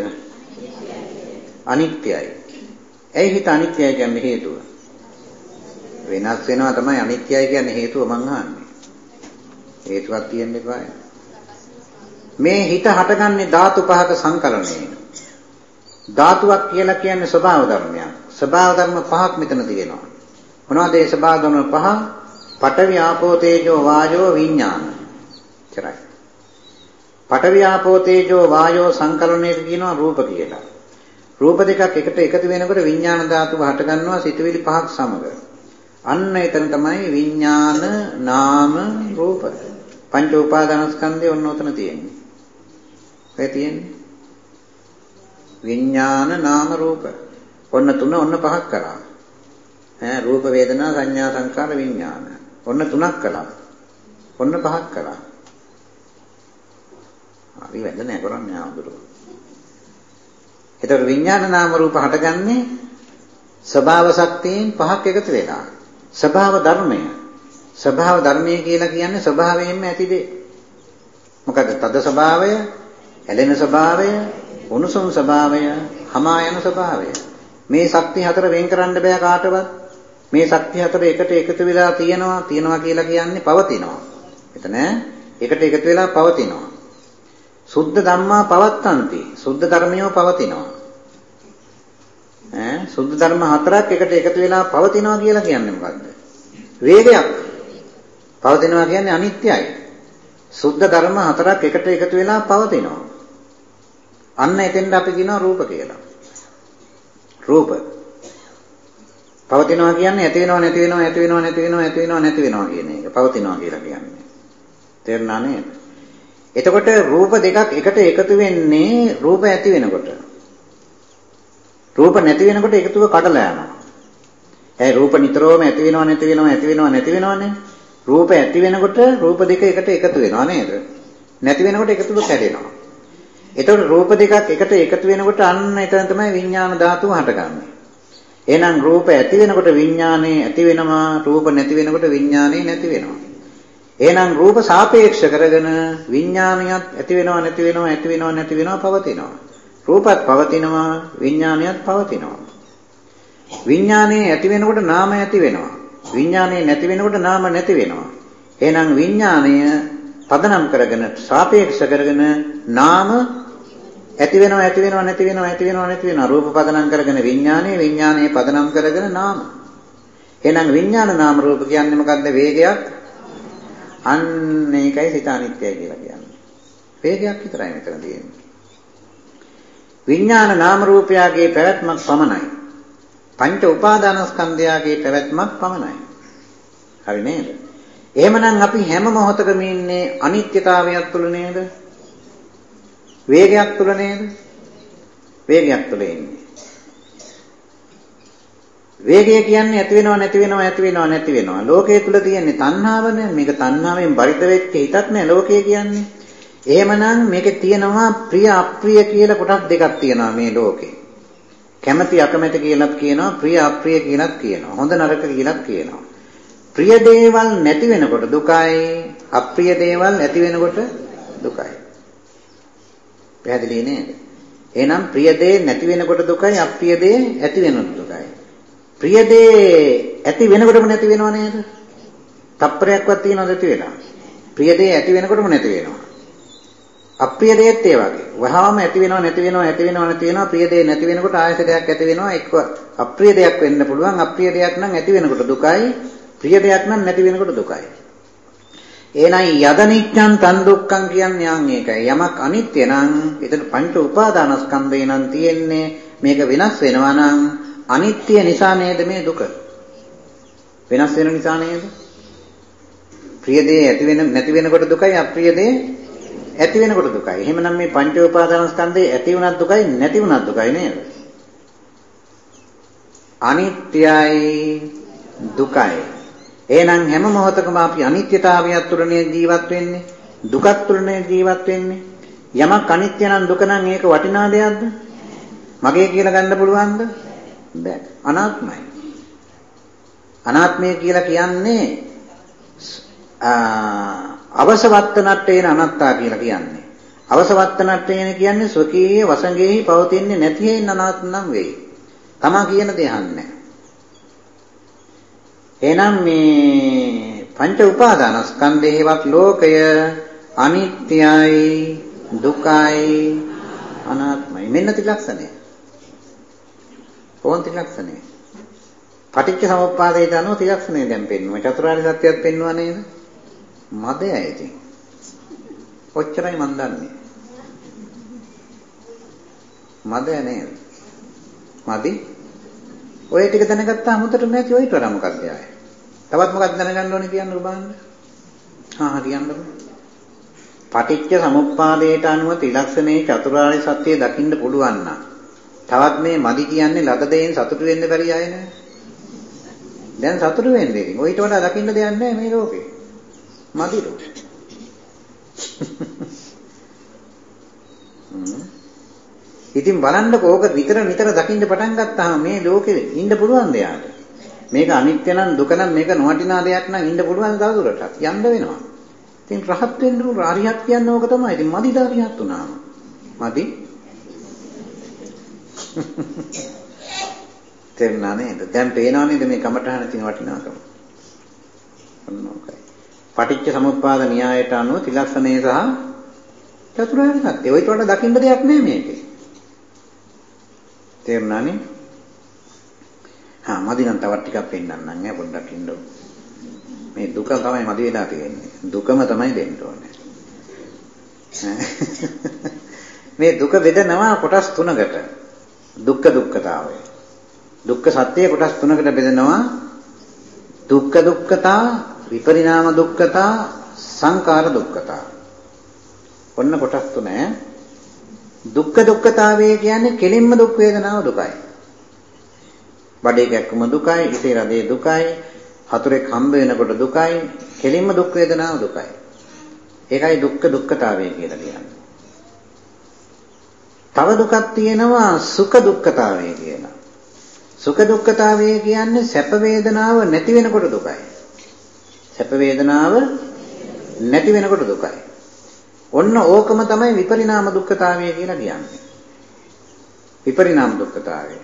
අනිත්‍යයි. ඇයි හිත අනිත්‍යයි කියන්නේ හේතුව? වෙනස් වෙනවා තමයි අනිත්‍යයි කියන්නේ හේතුව මං අහන්නේ. හේතුවක් තියෙන්න එපායි. මේ හිත හටගන්නේ ධාතු පහක සංකලනයෙන්. ධාතුවක් කියලා කියන්නේ ස්වභාව ධර්මයක්. ස්වභාව ධර්ම පහක් මෙතන තියෙනවා. මොනවද ඒ ස්වභාව ධර්ම පහ? පඨවි ආපෝ තේජෝ වායෝ විඥාන. එච්චරයි. පඨවි ආපෝ තේජෝ වායෝ සංකලනයක කියනවා රූප කියලා. රූප දෙකක් එකට එකතු වෙනකොට විඥාන ධාතුව හට ගන්නවා සිතුවිලි පහක් සමග. අන්න එතන තමයි විඥාන නාම රූප. පංච උපාදානස්කන්ධය ඔන්න ඔතන තියෙන්නේ. ඒ තියෙන්නේ. විඥාන නාම රූප. ඔන්න තුන ඔන්න පහක් කරා. ඈ රූප වේදනා සංඥා සංකාර විඥාන. ඔන්න තුනක් කළා. ඔන්න පහක් කළා. හරි වැද නෑ කරන්නේ ආඳුරෝ. එතකොට විඥාන නාම රූප හටගන්නේ ස්වභාව ශක්තියෙන් පහක් එකතු වෙලා. ස්වභාව ධර්මය. ස්වභාව ධර්මය කියලා කියන්නේ ස්වභාවයෙන්ම ඇති දේ. මොකද තද ස්වභාවය, ඇලෙන ස්වභාවය, උණුසුම් ස්වභාවය, හමා යන ස්වභාවය. මේ ශක්ති හතර වෙන් කරන්න බෑ කාටවත්. මේ ශක්ති හතර එකට එකතු වෙලා තියෙනවා, තියෙනවා කියලා කියන්නේ පවතිනවා. එතන එකට එකතු වෙලා පවතිනවා. සුද්ධ ධම්මා පවත්තන්ති. සුද්ධ ධර්මියෝ පවතිනවා. ඈ සුද්ධ ධර්ම හතරක් එකට එකතු වෙලා පවතිනවා කියලා කියන්නේ මොකද්ද? වේගයක්. පවතිනවා කියන්නේ අනිත්‍යයි. සුද්ධ ධර්ම හතරක් එකට එකතු වෙලා පවතිනවා. අන්න එතෙන්ද අපි කියනවා රූප කියලා. රූප. පවතිනවා කියන්නේ ඇති වෙනව නැති වෙනව ඇති වෙනව නැති වෙනව ඇති වෙනව නැති වෙනව කියන එක. පවතිනවා කියලා කියන්නේ. තේරුණා නේද? එතකොට රූප දෙකක් එකට එකතු වෙන්නේ රූප ඇති වෙනකොට. රූප නැති වෙනකොට එකතුව කඩලා යනවා. ඒ රූප නිතරම ඇති වෙනව නැති වෙනව ඇති වෙනව නැති වෙනවනේ. රූප ඇති වෙනකොට රූප දෙක එකට එකතු වෙනවා නේද? නැති වෙනකොට එකතුව කැඩෙනවා. එතකොට රූප දෙකක් එකට එකතු වෙනකොට අන්න එතන තමයි විඥාන ධාතුව හටගන්නේ. එහෙනම් රූප ඇති වෙනකොට විඥානේ ඇති වෙනවා රූප නැති වෙනකොට විඥානේ නැති වෙනවා. එහෙනම් රූප සාපේක්ෂ කරගෙන විඥානියත් ඇති වෙනව නැති වෙනව ඇති වෙනව නැති වෙනව පවතිනවා. රූපත් පවතිනවා විඥානයත් පවතිනවා. විඥානේ ඇති වෙනකොට නාම ඇති වෙනවා. විඥානේ නැති වෙනකොට නාම නැති වෙනවා. එහෙනම් විඥාණය පදනම් කරගෙන සාපේක්ෂ කරගෙන නාම ඇති වෙනව ඇති වෙනව නැති වෙනව ඇති වෙනව නැති වෙනව රූප පදනම් කරගෙන විඥානේ විඥානේ පදනම් කරගෙන නාම. එහෙනම් විඥාන නාම රූප කියන්නේ මොකද්ද වේගයක්? අන්න ඒකයි සිත අනිත්‍යයි කියලා කියන්නේ. වේගයක් විතරයි මෙතන තියෙන්නේ. විඥාන නාම රූපයාගේ පැවැත්මක් පමණයි. පංච උපාදානස්කන්ධයාගේ පැවැත්මක් පමණයි. හරි නේද? එහෙමනම් අපි හැම මොහොතකම ඉන්නේ අනිත්‍යතාවයක් තුල නේද? වේගයක් තුල නේද? වේගයක් තුල ඉන්නේ. වේගය කියන්නේ ඇති වෙනව නැති වෙනව ඇති වෙනව නැති වෙනව. ලෝකයේ තුල තියෙන්නේ තණ්හාවනේ. මේක තණ්හාවෙන් බරිත වෙච්ච හිතක් නේ ලෝකය කියන්නේ. එහෙමනම් මේකේ තියෙනවා ප්‍රිය අප්‍රිය කියලා කොටස් දෙකක් තියෙනවා මේ ලෝකේ. කැමැති අකමැති කියලාත් කියනවා ප්‍රිය අප්‍රිය කියලාත් කියනවා. හොඳ නරක කියලාත් කියනවා. ප්‍රිය දේවල් නැති වෙනකොට දුකයි අප්‍රිය දේවල් ඇති වෙනකොට දුකයි. පැහැදිලි නේද? එහෙනම් ප්‍රිය දේ නැති වෙනකොට දුකයි අප්‍රිය දේ ඇති වෙනකොට දුකයි. ප්‍රිය දේ ඇති වෙනකොටම නැති වෙනව නේද? තප්පරයක්වත් තියනවද ඇති වෙලා? ප්‍රිය දේ ඇති වෙනකොටම නැති වෙනවා. අප්‍රිය දේත් ඒ වගේ. වහාම ඇති වෙනව නැති වෙනව ඇති වෙනව නැති වෙනව ප්‍රිය දේ නැති වෙනකොට ආයතනයක් ඇති වෙනවා එක්ක අප්‍රිය දෙයක් වෙන්න පුළුවන් අප්‍රිය දෙයක් නම් ඇති වෙනකොට දුකයි ප්‍රිය දෙයක් නම් නැති වෙනකොට දුකයි. එහෙනම් යදනිච්ඡන් තන් දුක්ඛං කියන්නේ යන් ඒකයි. යමක් අනිත්‍ය නම් එතන පංච උපාදානස්කන්ධය නම් තියෙන්නේ මේක වෙනස් වෙනවා නම් අනිත්‍ය නිසා නේද මේ දුක? වෙනස් වෙන නිසා නේද? ප්‍රිය දේ ඇති වෙන නැති වෙනකොට දුකයි අප්‍රිය දේ ඇති වෙනකොට දුකයි. එහෙමනම් මේ පංච උපාදානස්කන්ධේ ඇති වුණත් දුකයි නැති වුණත් දුකයි නේද? අනිත්‍යයි දුකයි. එහෙනම් හැම මොහොතකම අපි අනිත්‍යතාවයත් තුරනේ ජීවත් වෙන්නේ. දුකත් තුරනේ ජීවත් වෙන්නේ. යමක් අනිත්‍ය නම් දුක නම් ඒක වටිනා දෙයක්ද? මගේ කියලා ගන්න පුළුවන්ද? බෑ. අනාත්මයි. අනාත්මය කියලා කියන්නේ අවසවත්තනට්ඨේන අනත්තා කියලා කියන්නේ. අවසවත්තනට්ඨේන කියන්නේ ස්වකීය වසඟෙහි පවතින්නේ නැති හේන අනාත්ම නම් වෙයි. තමා කියන දේ අහන්නේ. එහෙනම් මේ පංච උපාදානස්කන්ධේවත් ලෝකය අනිත්‍යයි දුකයි අනාත්මයි මෙන්න ත්‍රිලක්ෂණය. කොහොම ත්‍රිලක්ෂණය? පටිච්ච සමුප්පාදයට අනුව ත්‍රිලක්ෂණය දැන් පෙන්වනවා. චතුරාර්ය සත්‍යයක් පෙන්වුවා නේද? මදයයි ඉතින්. ඔච්චරයි මන් දන්නේ. මදය නේද? මදි. ඔය ටික දැනගත්තාම හොඳට නැති ඔයිට වඩා මොකක්ද ආයේ? තවත් මොකක්ද දැනගන්න ඕනේ කියන්න බලන්න. හා හරියන්නද? පටිච්ච සමුප්පාදයට අනුව ත්‍රිලක්ෂණේ චතුරාර්ය සත්‍ය දකින්න පුළුවන් නම් තවත් මේ මදි කියන්නේ ලද දෙයින් සතුටු වෙන්න බැරි අය නෑ. දැන් සතුටු වෙන්නේ ඉතින්. ඔయిత වඩා දකින්න දෙයක් නෑ මේ ලෝකේ. මදිලු. ඉතින් බලන්නකෝ ඕක විතර විතර දකින්න පටන් ගත්තාම මේ ලෝකෙ ඉන්න පුළුවන් දෙයක්. මේක අනිත්‍ය නම් දුක නම් මේක නොවටිනා දෙයක් නම් ඉන්න පුළුවන් තවදුරටත් යන්න වෙනවා. ඉතින් රහත් වෙන්න උන අරිහත් කියන්නේ ඕක තමයි. ඉතින් මදි දාරිහත් උනාම. මදි. තේරුණා නේද? දැන් පේනව නේද මේ කමඨහන තියෙන වටිනාකම? ඔන්න ඕකයි. පටිච්ච සමුප්පාද න්‍යායට අනුව ත්‍රිලක්ෂණය සහ චතුරාර්ය සත්‍ය. ඔයිට වඩා දකින්න දෙයක් නෑ මේකේ. තේරුණානේ? හා මදි නම් තවත් ටිකක් පෙන්නන්නම් ඈ පොඩ්ඩක් ඉන්නකො. මේ දුක තමයි මදි වෙලා තියෙන්නේ. දුකම තමයි දෙන්න ඕනේ. මේ දුක බෙදනවා කොටස් තුනකට. දුක්ඛ දුක්ඛතාවය. දුක්ඛ සත්‍ය කොටස් තුනකට බෙදෙනවා. දුක්ඛ දුක්ඛතා විපරිණාම දුක්ඛතා සංකාර දුක්ඛතා. ඔන්න කොටස් තුන දුක්ඛ දුක්ඛතාවය කියන්නේ කෙලින්ම දුක් වේදනාව දුකයි. බඩේ කැක්කම දුකයි, ඉසේ රදේ දුකයි, හතුරෙක් හම්බ වෙනකොට දුකයි, කෙලින්ම දුක් වේදනාව දුකයි. ඒකයි දුක්ඛ දුක්ඛතාවය කියලා කියන්නේ. තව දුකක් තියෙනවා සුඛ දුක්ඛතාවය කියලා. සුඛ දුක්ඛතාවය කියන්නේ සැප වේදනාව නැති වෙනකොට දුකයි. සැප වේදනාව නැති වෙනකොට දුකයි. ඔන්න ඕකම තමයි විපරිණාම දුක්ඛතාවය කියලා කියන්නේ. විපරිණාම දුක්ඛතාවය.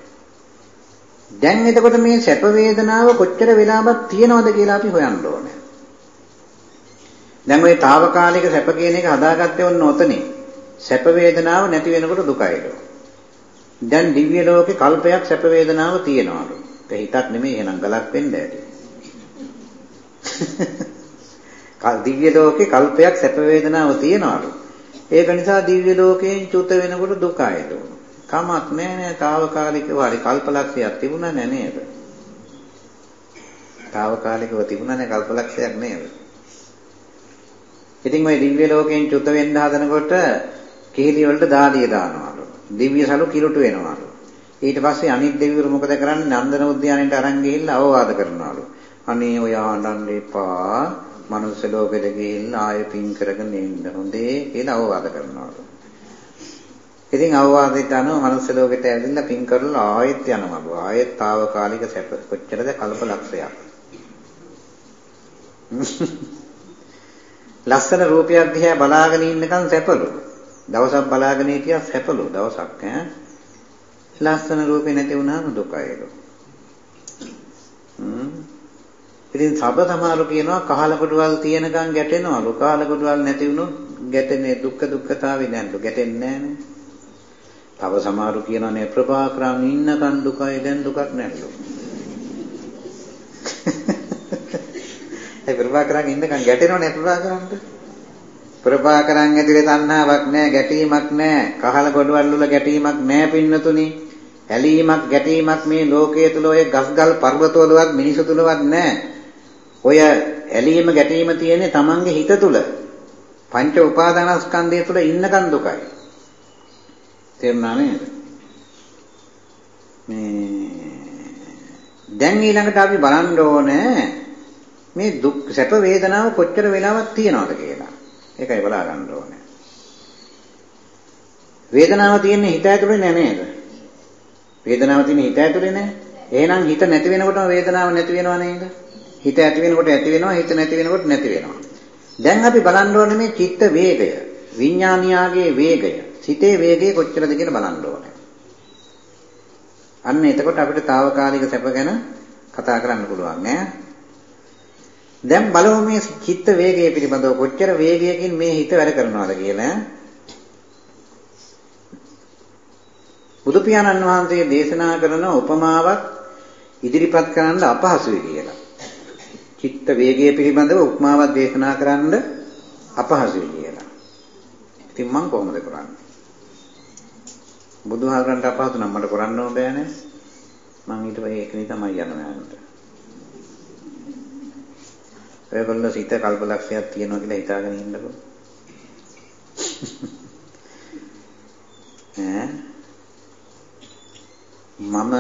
දැන් එතකොට මේ සැප වේදනාව කොච්චර වෙලාවක් තියනවද කියලා අපි හොයන්න ඕනේ. දැන් ওই తాවකාලික සැප කියන එක හදාගත්තේ ඔන්න ඔතනේ. සැප වේදනාව නැති වෙනකොට දුකයිලු. දැන් දිව්‍ය ලෝකේ කල්පයක් සැප වේදනාව තියනවලු. ඒක හිතක් නෙමෙයි එහෙනම් ගලක් වෙන්න ඇති. දිව්‍ය ලෝකේ කල්පයක් සැප වේදනාව තියනවලු. ඒක නිසා දිව්‍ය ලෝකයෙන් චුත වෙනකොට දුක ඇතිවෙනවා. කමක් නෑ නෑ తాවකාලිකව හරි කල්පලක්ෂයක් තිබුණා නෑ නේද? తాවකාලිකව තිබුණා නෑ කල්පලක්ෂයක් නේද? ඉතින් ওই දිව්‍ය ලෝකයෙන් චුත වෙන්න හදනකොට කිහිලි වලට දාඩිය දානවලු. දිව්‍ය සලු කිලුට වෙනවලු. ඊට පස්සේ අනිත් දෙවිවරු මොකද කරන්නේ? නන්දන උද්‍යානයට අරන් ගිහිල්ලා අවවාද කරනවලු. අනේ ඔය ආනන්ද එපා. මනුස්ස ලෝකෙට ගිහිල්ලා ආයෙ පින් කරගෙන ඉන්න හොඳේ කියලා අවවාද කරනවලු. ඉතින් අවවාදයට අනුව මනුස්ස ලෝකෙට ඇවිල්ලා පින් කරලා ආයෙත් යනවලු. ආයෙත් తాවකාලික සැප කොච්චරද කල්ප ලක්ෂයක්. ලස්සන රූපයක් දිහා බලාගෙන ඉන්නකන් සැපලු. දවසක් බලාගෙන හිටියා සැපලු දවසක් ඈ. ලස්සන රූපේ නැති වුණාම දුකයිලු. හ්ම්. ඉතින් සබ සමහරු කියනවා කහල කොටවල් තියෙනකන් ගැටෙනවලු. කහල කොටවල් නැති වුණොත් ගැටෙන්නේ දුක්ඛ දුක්ඛතාවේ නැන්ලු. ගැටෙන්නේ නැහනේ. තව සමහරු කියනවා නේ ප්‍රභාකරන් ඉන්නකන් දුකයි දැන් දුකක් නැල්ලු. ඒ ප්‍රභාකරන් ඉන්නකන් ගැටෙනවනේ ප්‍රභාකරන්ට. ප්‍රභාකරන් ඇතුලේ තණ්හාවක් නැහැ, ගැටීමක් නැහැ. කහල ගොඩවල් වල ගැටීමක් නැහැ පින්නතුනි. ඇලීමක් ගැටීමක් මේ ලෝකයේ තුල ඔය ගස්ගල් පර්වතවලවත් මිනිසු තුලවත් නැහැ. ඔය ඇලීම ගැටීම තියෙන්නේ Tamange හිත තුල. පංච උපාදානස්කන්ධය තුල ඉන්නකන් දුකයි. තේරුණා නේද? මේ දැන් ඊළඟට අපි බලන්න ඕනේ මේ දුක් සැප වේදනාව කොච්චර වෙලාවක් තියනවද කියලා. ඒකයි බලා ගන්න ඕනේ. වේදනාව තියෙන්නේ හිත ඇතුලේ නෑ නේද? වේදනාව තියෙන්නේ හිත ඇතුලේ නෑ. එහෙනම් හිත නැති වෙනකොටම වේදනාව නැති වෙනව නේද? හිත ඇති වෙනකොට ඇති වෙනවා, හිත නැති වෙනකොට නැති වෙනවා. දැන් අපි බලන්න ඕනේ මේ චිත්ත වේගය, විඥානියාගේ වේගය, සිතේ වේගය කොච්චරද කියලා බලන්න ඕනේ. අන්න එතකොට අපිට తాවකාලික සැප ගැන කතා කරන්න පුළුවන් ඈ. දැන් බලමු මේ චිත්ත වේගය පිළිබඳව කොච්චර වේගයකින් මේ හිත වැඩ කරනවද කියලා. බුදු පියාණන් වහන්සේ දේශනා කරන උපමාවක් ඉදිරිපත් කරන්න අපහසුයි කියලා. චිත්ත වේගය පිළිබඳව උපමාවක් දේශනා කරන්න අපහසුයි කියලා. ඉතින් මම කොහොමද කරන්නේ? බුදුහාරන්ට අපහසු නම් මට කරන්න ඕන බෑනේ. මම ඊට පස්සේ ඒක නිසාමයි යනවා යන්නට. ඔයගොල්ලෝ සිත කල්පලක්ෂයක් තියෙනවා කියලා හිතාගෙන ඉන්නකො. ඈ මම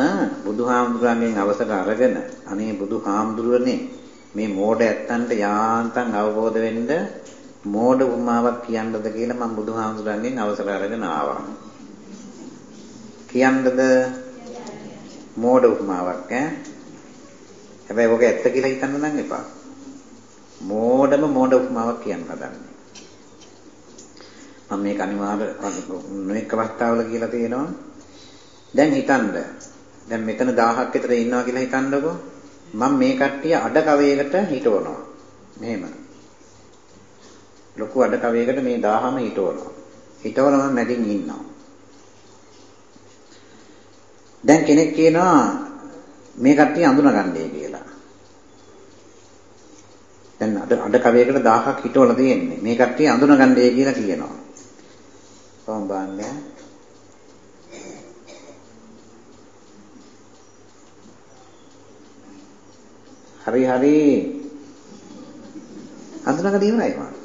බුදුහාමුදුරන්ගෙන් අවසර අරගෙන අනේ බුදුහාමුදුරනේ මේ මෝඩ ඇත්තන්ට යාන්තම් අවබෝධ වෙන්න මෝඩ උපමාවක් කියන්නද කියලා මම බුදුහාමුදුරන්ගෙන් අවසර අරගෙන ආවා. කියන්නද? මෝඩ උපමාවක් ඈ? හැබැයි ඔක ඇත්ත කියලා හිතන්න නම් එපා. මෝඩම මෝඩ උපමාවක් කියන්න හදන්නේ. මම මේක අනිවාර්ය නොඑක අවස්ථාවල කියලා තියෙනවා. දැන් හිතන්න. දැන් මෙතන 1000ක් විතර ඉන්නවා කියලා හිතන්නකෝ. මම මේ කට්ටිය අඩ කවයකට හිටවනවා මෙහෙම ලොකු අඩ කවයකට මේ 1000ම හිටවනවා හිටවනම මැදින් ඉන්නවා දැන් කෙනෙක් කියනවා මේ කට්ටිය අඳුනගන්නේ කියලා. දැන් අද අඩ කවයකට 1000ක් හිටවල තියෙන්නේ. මේ කට්ටිය අඳුනගන්නේ කියලා කියනවා. කොහොම බලන්නේ? හරි හරි අඳුනගන්න ඉවරයි මම.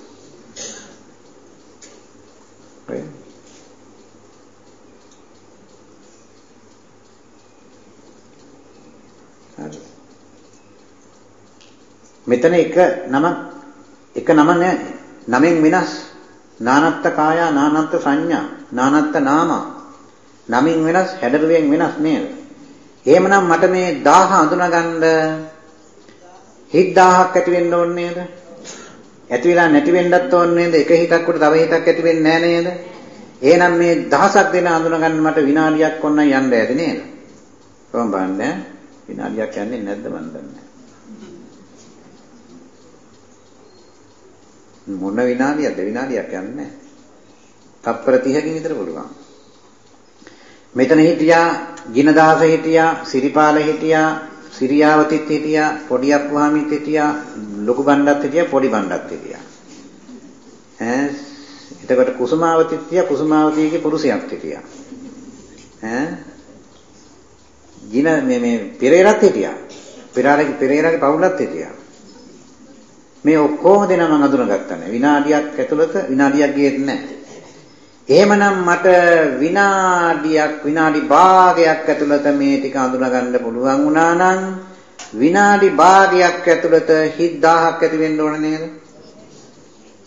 මෙතන එක නමක් එක නම නෑ. නමෙන් වෙනස්. නානත්ත කායා නානත්ත සංඥා නානත්ත නාම නමින් වෙනස් හැඩරුවෙන් වෙනස් නේද? එහෙමනම් මට මේ 1000 අඳුනගන්න හිත් 1000ක් ඇති වෙන්න ඕනේ නේද? ඇති වෙලා නැති වෙන්නත් ඕනේ නේද? එක හිතක් උඩ තව හිතක් ඇති වෙන්නේ නැහැ නේද? එහෙනම් මේ දහසක් දෙනා අඳුනගන්න මට විනාඩියක් ඔන්න යන්න ඇති නේද? කොහොම බලන්න විනාඩියක් යන්නේ නැද්ද මන් දන්නේ මොන විනාඩියක්ද විනාඩියක් යන්නේ නැහැ. තප්පර 30කින් විතර පුළුවන්. මෙතන හිටියා ජිනදාස හිටියා සිරිපාල හිටියා සිරියාවතිත් හිටියා පොඩි අප්පුහාමිත් හිටියා ලොකු බණ්ඩත් හිටියා පොඩි බණ්ඩත් හිටියා. ඈ එතකොට කුසුමාවතිත් හිටියා කුසුමාවතිගේ පුරුෂයෙක් හිටියා. ඈ ජින මේ මේ පෙරේරත් හිටියා. පෙරාරගේ පෙරේරගේ පවුලත් හිටියා. මේ ඔක්කොම දෙනා මම අඳුනගත්තා නේ. විනාඩියක් ඇතුළත විනාඩියක් ගියෙත් නැහැ. එහෙමනම් මට විනාඩියක් විනාඩි භාගයක් ඇතුළත මේ ටික අඳුනා ගන්න පුළුවන් වුණා නම් විනාඩි භාගයක් ඇතුළත හිත 1000ක් ඇති වෙන්න ඕන නේද?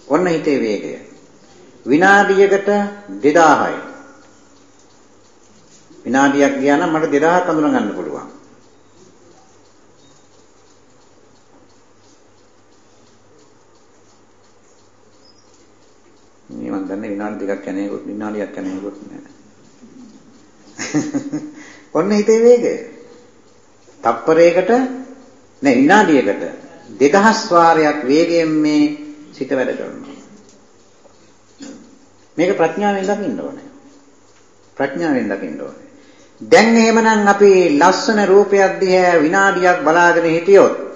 ඔන්න හිතේ වේගය. විනාඩියකට 2000යි. විනාඩියක් ගියා නම් මට 2000ක් අඳුනා ගන්න පුළුවන්. මේ මන් දන්නේ විනාඩි දෙකක් යන්නේකොත් විනාඩියක් යන්නේකොත් නෑ. ඔන්න හිතේ වේගය. තප්පරයකට නෑ විනාඩියකට 2000 වාරයක් වේගයෙන් මේ සිත වැඩ කරනවා. මේක ප්‍රඥාවෙන් දකින්න ඕනේ. ප්‍රඥාවෙන් දකින්න ඕනේ. දැන් එහෙමනම් අපි ලස්සන රූපයක් දිහා විනාඩියක් බලාගෙන හිටියොත්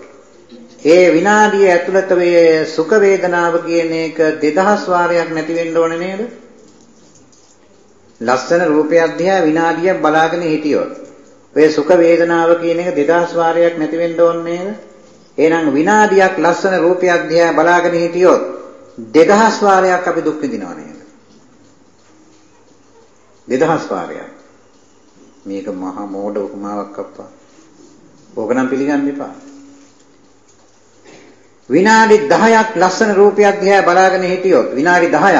ඒ විනාඩිය ඇතුළත වේ සුඛ වේදනාව කියන එක 2000 වාරයක් නැති වෙන්න ඕනේ නේද? ලස්සන රූපයක් දිහා විනාඩියක් බලාගෙන හිටියොත් ඔය සුඛ වේදනාව කියන එක 2000 වාරයක් නැති වෙන්න ඕනේ නේද? එහෙනම් විනාඩියක් ලස්සන රූපයක් දිහා බලාගෙන හිටියොත් 2000 වාරයක් අපි දුක් විඳිනවා නේද? 2000 වාරයක්. මේක මහා මෝඩ උපමාවක් අප්පා. ඕක නම් පිළිගන්න එපා. විනාඩි 10ක් ලස්සන රූපයක් දිහා බලාගෙන හිටියොත් විනාඩි 10ක්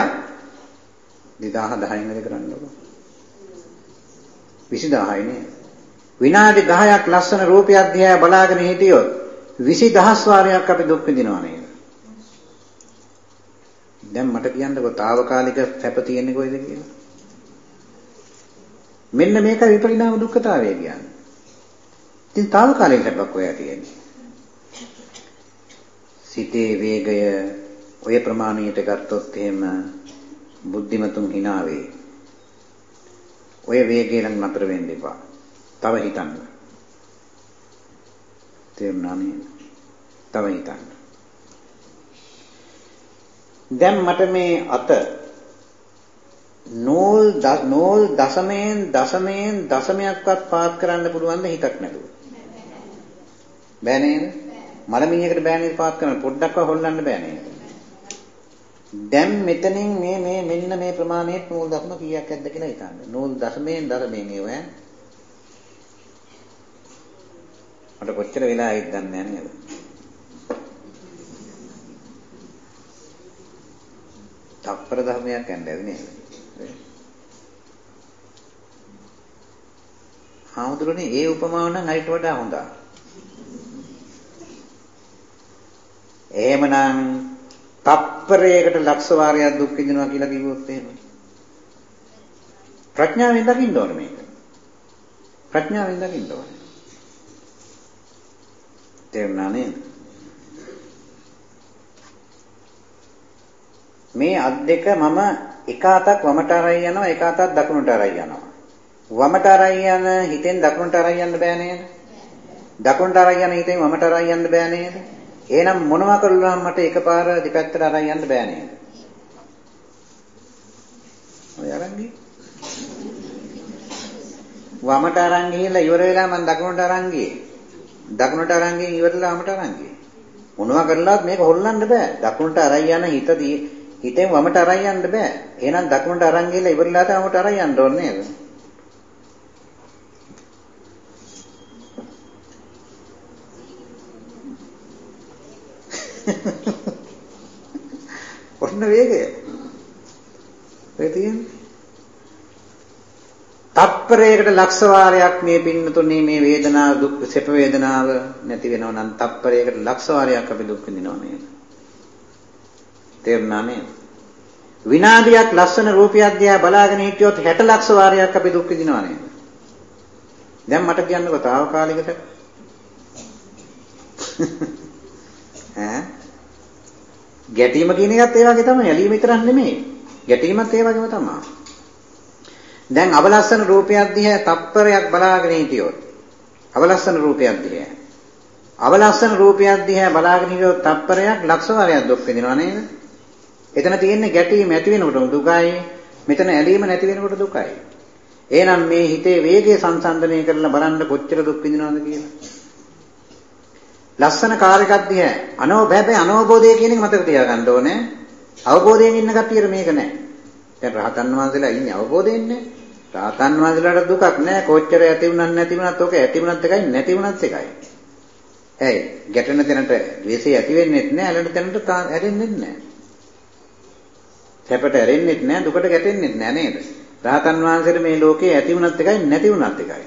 2000 10න් වැඩ කරන්නකො 20000යි නේ. විනාඩි 10ක් ලස්සන රූපයක් දිහා බලාගෙන හිටියොත් 20000 වාරයක් අපි දුක් විඳිනවා නේද? දැන් මට කියන්නකො తాවකාලික සැප තියෙන්නේ කොයිද කියලා. මෙන්න මේක විපරිණාම දුක්ඛතාවය කියන්නේ. ඉතින් తాවකාලික සැපක් ඔයා තියෙන්නේ. සිතේ වේගය ඔය ප්‍රමාණයට ගත්තොත් එහෙම බුද්ධිමතුන් hina වේ. ඔය වේගය නම් නතර වෙන්න එපා. තව හිතන්න. තේරුණා නේද? තව හිතන්න. දැන් මට මේ අත නෝල් නෝල් දශමයෙන් දශමයෙන් දශමයක්වත් පාත් කරන්න පුළුවන් ද හිතක් නැතුව. බෑ නේද? මලමිණියකට බෑනේ පාත් කරන්න පොඩ්ඩක්වත් හොල්ලන්න බෑ නේද? දැන් මෙතනින් මේ මේ මෙන්න මේ ප්‍රමාණයට නූල් දශම කීයක් ඇද්ද කියලා හිතන්න. නූල් දශමයෙන් දශමයෙන් ඒව ඈ. මට කොච්චර වෙලා ආයිත් දන්නේ නැහැ නේද? තප්පර ධර්මයක් යන්නේ නේද? හාමුදුරනේ ඒ උපමාව නම් අරිට වඩා හොඳයි. එහෙමනම් තප්පරයකට ලක්ෂ වාරයක් දුක් විඳිනවා කියලා කිව්වොත් එහෙම. ප්‍රඥාවෙන් දකින්න ඕනේ මේක. ප්‍රඥාවෙන් දකින්න ඕනේ. තේරුණා නේද? මේ අත් දෙක මම එක අතක් වමට අරයි යනවා එක අතක් දකුණට අරයි යනවා. වමට අරයි යන හිතෙන් දකුණට අරයි යන්න බෑ නේද? දකුණට අරයි යන හිතෙන් වමට අරයි යන්න බෑ නේද? එහෙනම් මොනවා කරුණාම මට එකපාර දෙපැත්තට අරන් යන්න බෑ නේද? ඔය අරන් ගියේ. වමට අරන් ගිහිල්ලා ඉවර වෙලා මම දකුණට අරන් ගියේ. දකුණට අරන් ගිහින් ඉවරලා වමට අරන් ගියේ. මොනවා කරලාත් මේක හොල්ලන්න බෑ. දකුණට අරන් යන හිත හිතෙන් වමට අරන් යන්න බෑ. එහෙනම් දකුණට අරන් ගිහිල්ලා ඉවරලාට වමට අරන් යන්න ඕනේ නේද? ඔන්න වේගය. ඒ තියෙන්නේ. තප්පරයකට ලක්ෂ වාරයක් මේ පින්නතුනේ මේ වේදනාව දුක් සැප වේදනාව නැති වෙනවා නම් තප්පරයකට ලක්ෂ වාරයක් අපි දුක් විඳිනවා නේද? තේරුණා නේද? විනාඩියක් ලස්සන රූපයක් දිහා බලාගෙන හිටියොත් 60 ලක්ෂ වාරයක් අපි දුක් විඳිනවා නේද? දැන් මට කියන්නකෝ తాවකාලිකට ඈ ගැටීම කියන එකත් ඒ වගේ තමයි. ඇලීම විතරක් නෙමෙයි. ගැටීමත් ඒ වගේම තමයි. දැන් අවලස්සන රූපයක් දිහා තප්පරයක් බලාගෙන හිටියොත් අවලස්සන රූපයක් දිහා අවලස්සන රූපයක් දිහා බලාගෙන හිටියොත් තප්පරයක් ලක්ෂ වාරයක් දුක් විඳිනවා නේද? එතන තියෙන්නේ ගැටීම ඇති වෙනකොට දුකයි. මෙතන ඇලීම නැති වෙනකොට දුකයි. එහෙනම් මේ හිතේ වේගය සංසන්දනය කරලා බලන්න කොච්චර දුක් විඳිනවද කියලා. ලස්සන කාර් එකක් දිහා අනෝ බෑ බෑ අනවබෝධය කියන එක මතක තියාගන්න ඕනේ. අවබෝධයෙන් ඉන්න කට්ටියට මේක නෑ. දැන් රහතන් වහන්සේලා ඉන්නේ අවබෝධයෙන් නේ. රහතන් වහන්සේලාට දුකක් නැහැ. කොච්චර ඇති වුණත් නැති වුණත් ඔක ඇති වුණත් එකයි නැති වුණත් එකයි. ඇයි? ගැටෙන තැනට ද්වේෂය ඇති වෙන්නේ නැහැ. ඇලෙන තැනට ඇරෙන්නේ නැහැ. සැපට ඇරෙන්නේ නැහැ. දුකට ගැටෙන්නේ නැහැ නේද? රහතන් වහන්සේට මේ ලෝකේ ඇති වුණත් එකයි නැති වුණත් එකයි.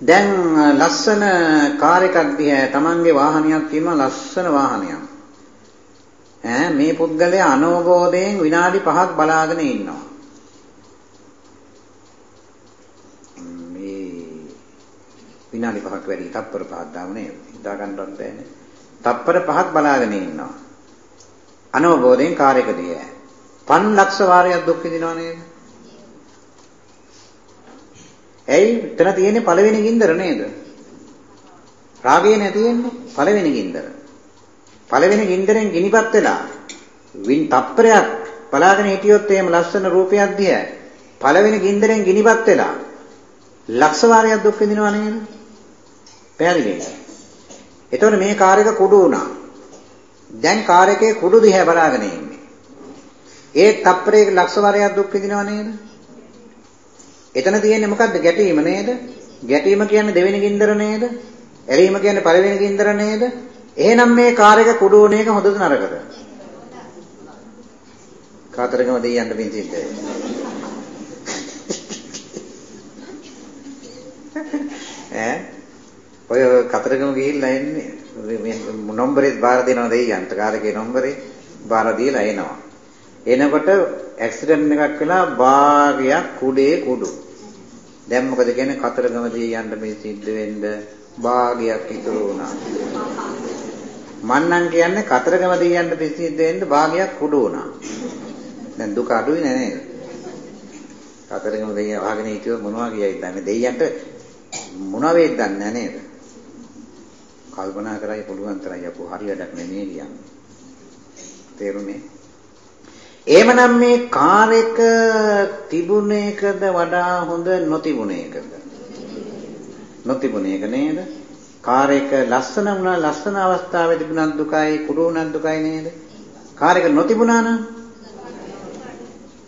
දැන් ලස්සන කාර් එකක් දිහා තමන්ගේ වාහනයක් තියෙනවා ලස්සන වාහනයක්. ඈ මේ පුද්ගලයා අනවබෝධයෙන් විනාඩි 5ක් බලාගෙන ඉන්නවා. විනාඩි 5ක් වැඩි තප්පර 5ක් දාම නේද? හිතා ගන්නවත් බෑනේ. තප්පර 5ක් බලාගෙන ඉන්නවා. අනවබෝධයෙන් කාර්යකදී ඈ. 5 ලක්ෂ වාරයක් දුක් විඳිනව නේද? ඇයි? එතන තියෙන්නේ පළවෙනි ගින්දර නේද? රාගය නැතිවෙන්නේ පළවෙනි ගින්දර. පළවෙනි ගින්දරෙන් ගිනිපත් වෙලා වින් තප්පරයක් බලාගෙන හිටියොත් එහෙම ලස්සන රූපයක් දිහා පළවෙනි ගින්දරෙන් ගිනිපත් වෙලා ලක්ෂ වාරයක් දුක් විඳිනව නේද? පැහැදිලිද? එතකොට මේ කාර් එක කුඩු වුණා. දැන් කාර් එකේ කුඩු දිහා බලාගෙන ඉන්නේ. ඒ තප්පරයක ලක්ෂ වාරයක් දුක් විඳිනව නේද? එතන තියෙන්නේ මොකද්ද? ගැටීම නේද? ගැටීම කියන්නේ දෙවෙනි ගින්දර නේද? ඇලීම කියන්නේ පළවෙනි ගින්දර නේද? එහෙනම් මේ කාර් එක කුඩු වුණ එක හොඳද නරකද? කාතරගම දෙයියන්ට පින් සිද්ධ ඈ ඔය කතරගම ගිහිල්ලා එන්නේ මේ නම්බරේ බාර දෙනවා දෙයියන්ට කාර්කේ නම්බරේ බාර දීලා එනවා. එනකොට ඇක්සිඩන්ට් එකක් වෙලා භාගයක් කුඩේ කුඩු. දැන් මොකද කියන්නේ කතරගම දෙයියන්ට මේ සිද්ධ වෙන්න භාගයක් ඉතුරු වුණා. මන්නම් කියන්නේ කතරගම දෙයියන්ට සිද්ධ වෙන්න භාගයක් කුඩු වුණා. දැන් දුක අඩුයි නේද? කතරගම දෙයියන් වහගෙන හිටියොත් මොනවා කියයිද දන්නේ දෙයියන්ට මොනවා වේද දන්නේ නේද? කල්පනා කරයි පුළුවන් තරයි අපෝ හරි වැඩක් නෙමෙයි කියන්නේ. තේරුණේ? එහෙමනම් මේ කාර් එක තිබුණ එකද වඩා හොඳ නොතිබුණ එකද? නොතිබුණ එක නේද? කාර් එක ලස්සන වුණා ලස්සන අවස්ථාවේ තිබුණත් දුකයි කුඩු වුණත් දුකයි නේද? කාර් එක නොතිබුණා නම්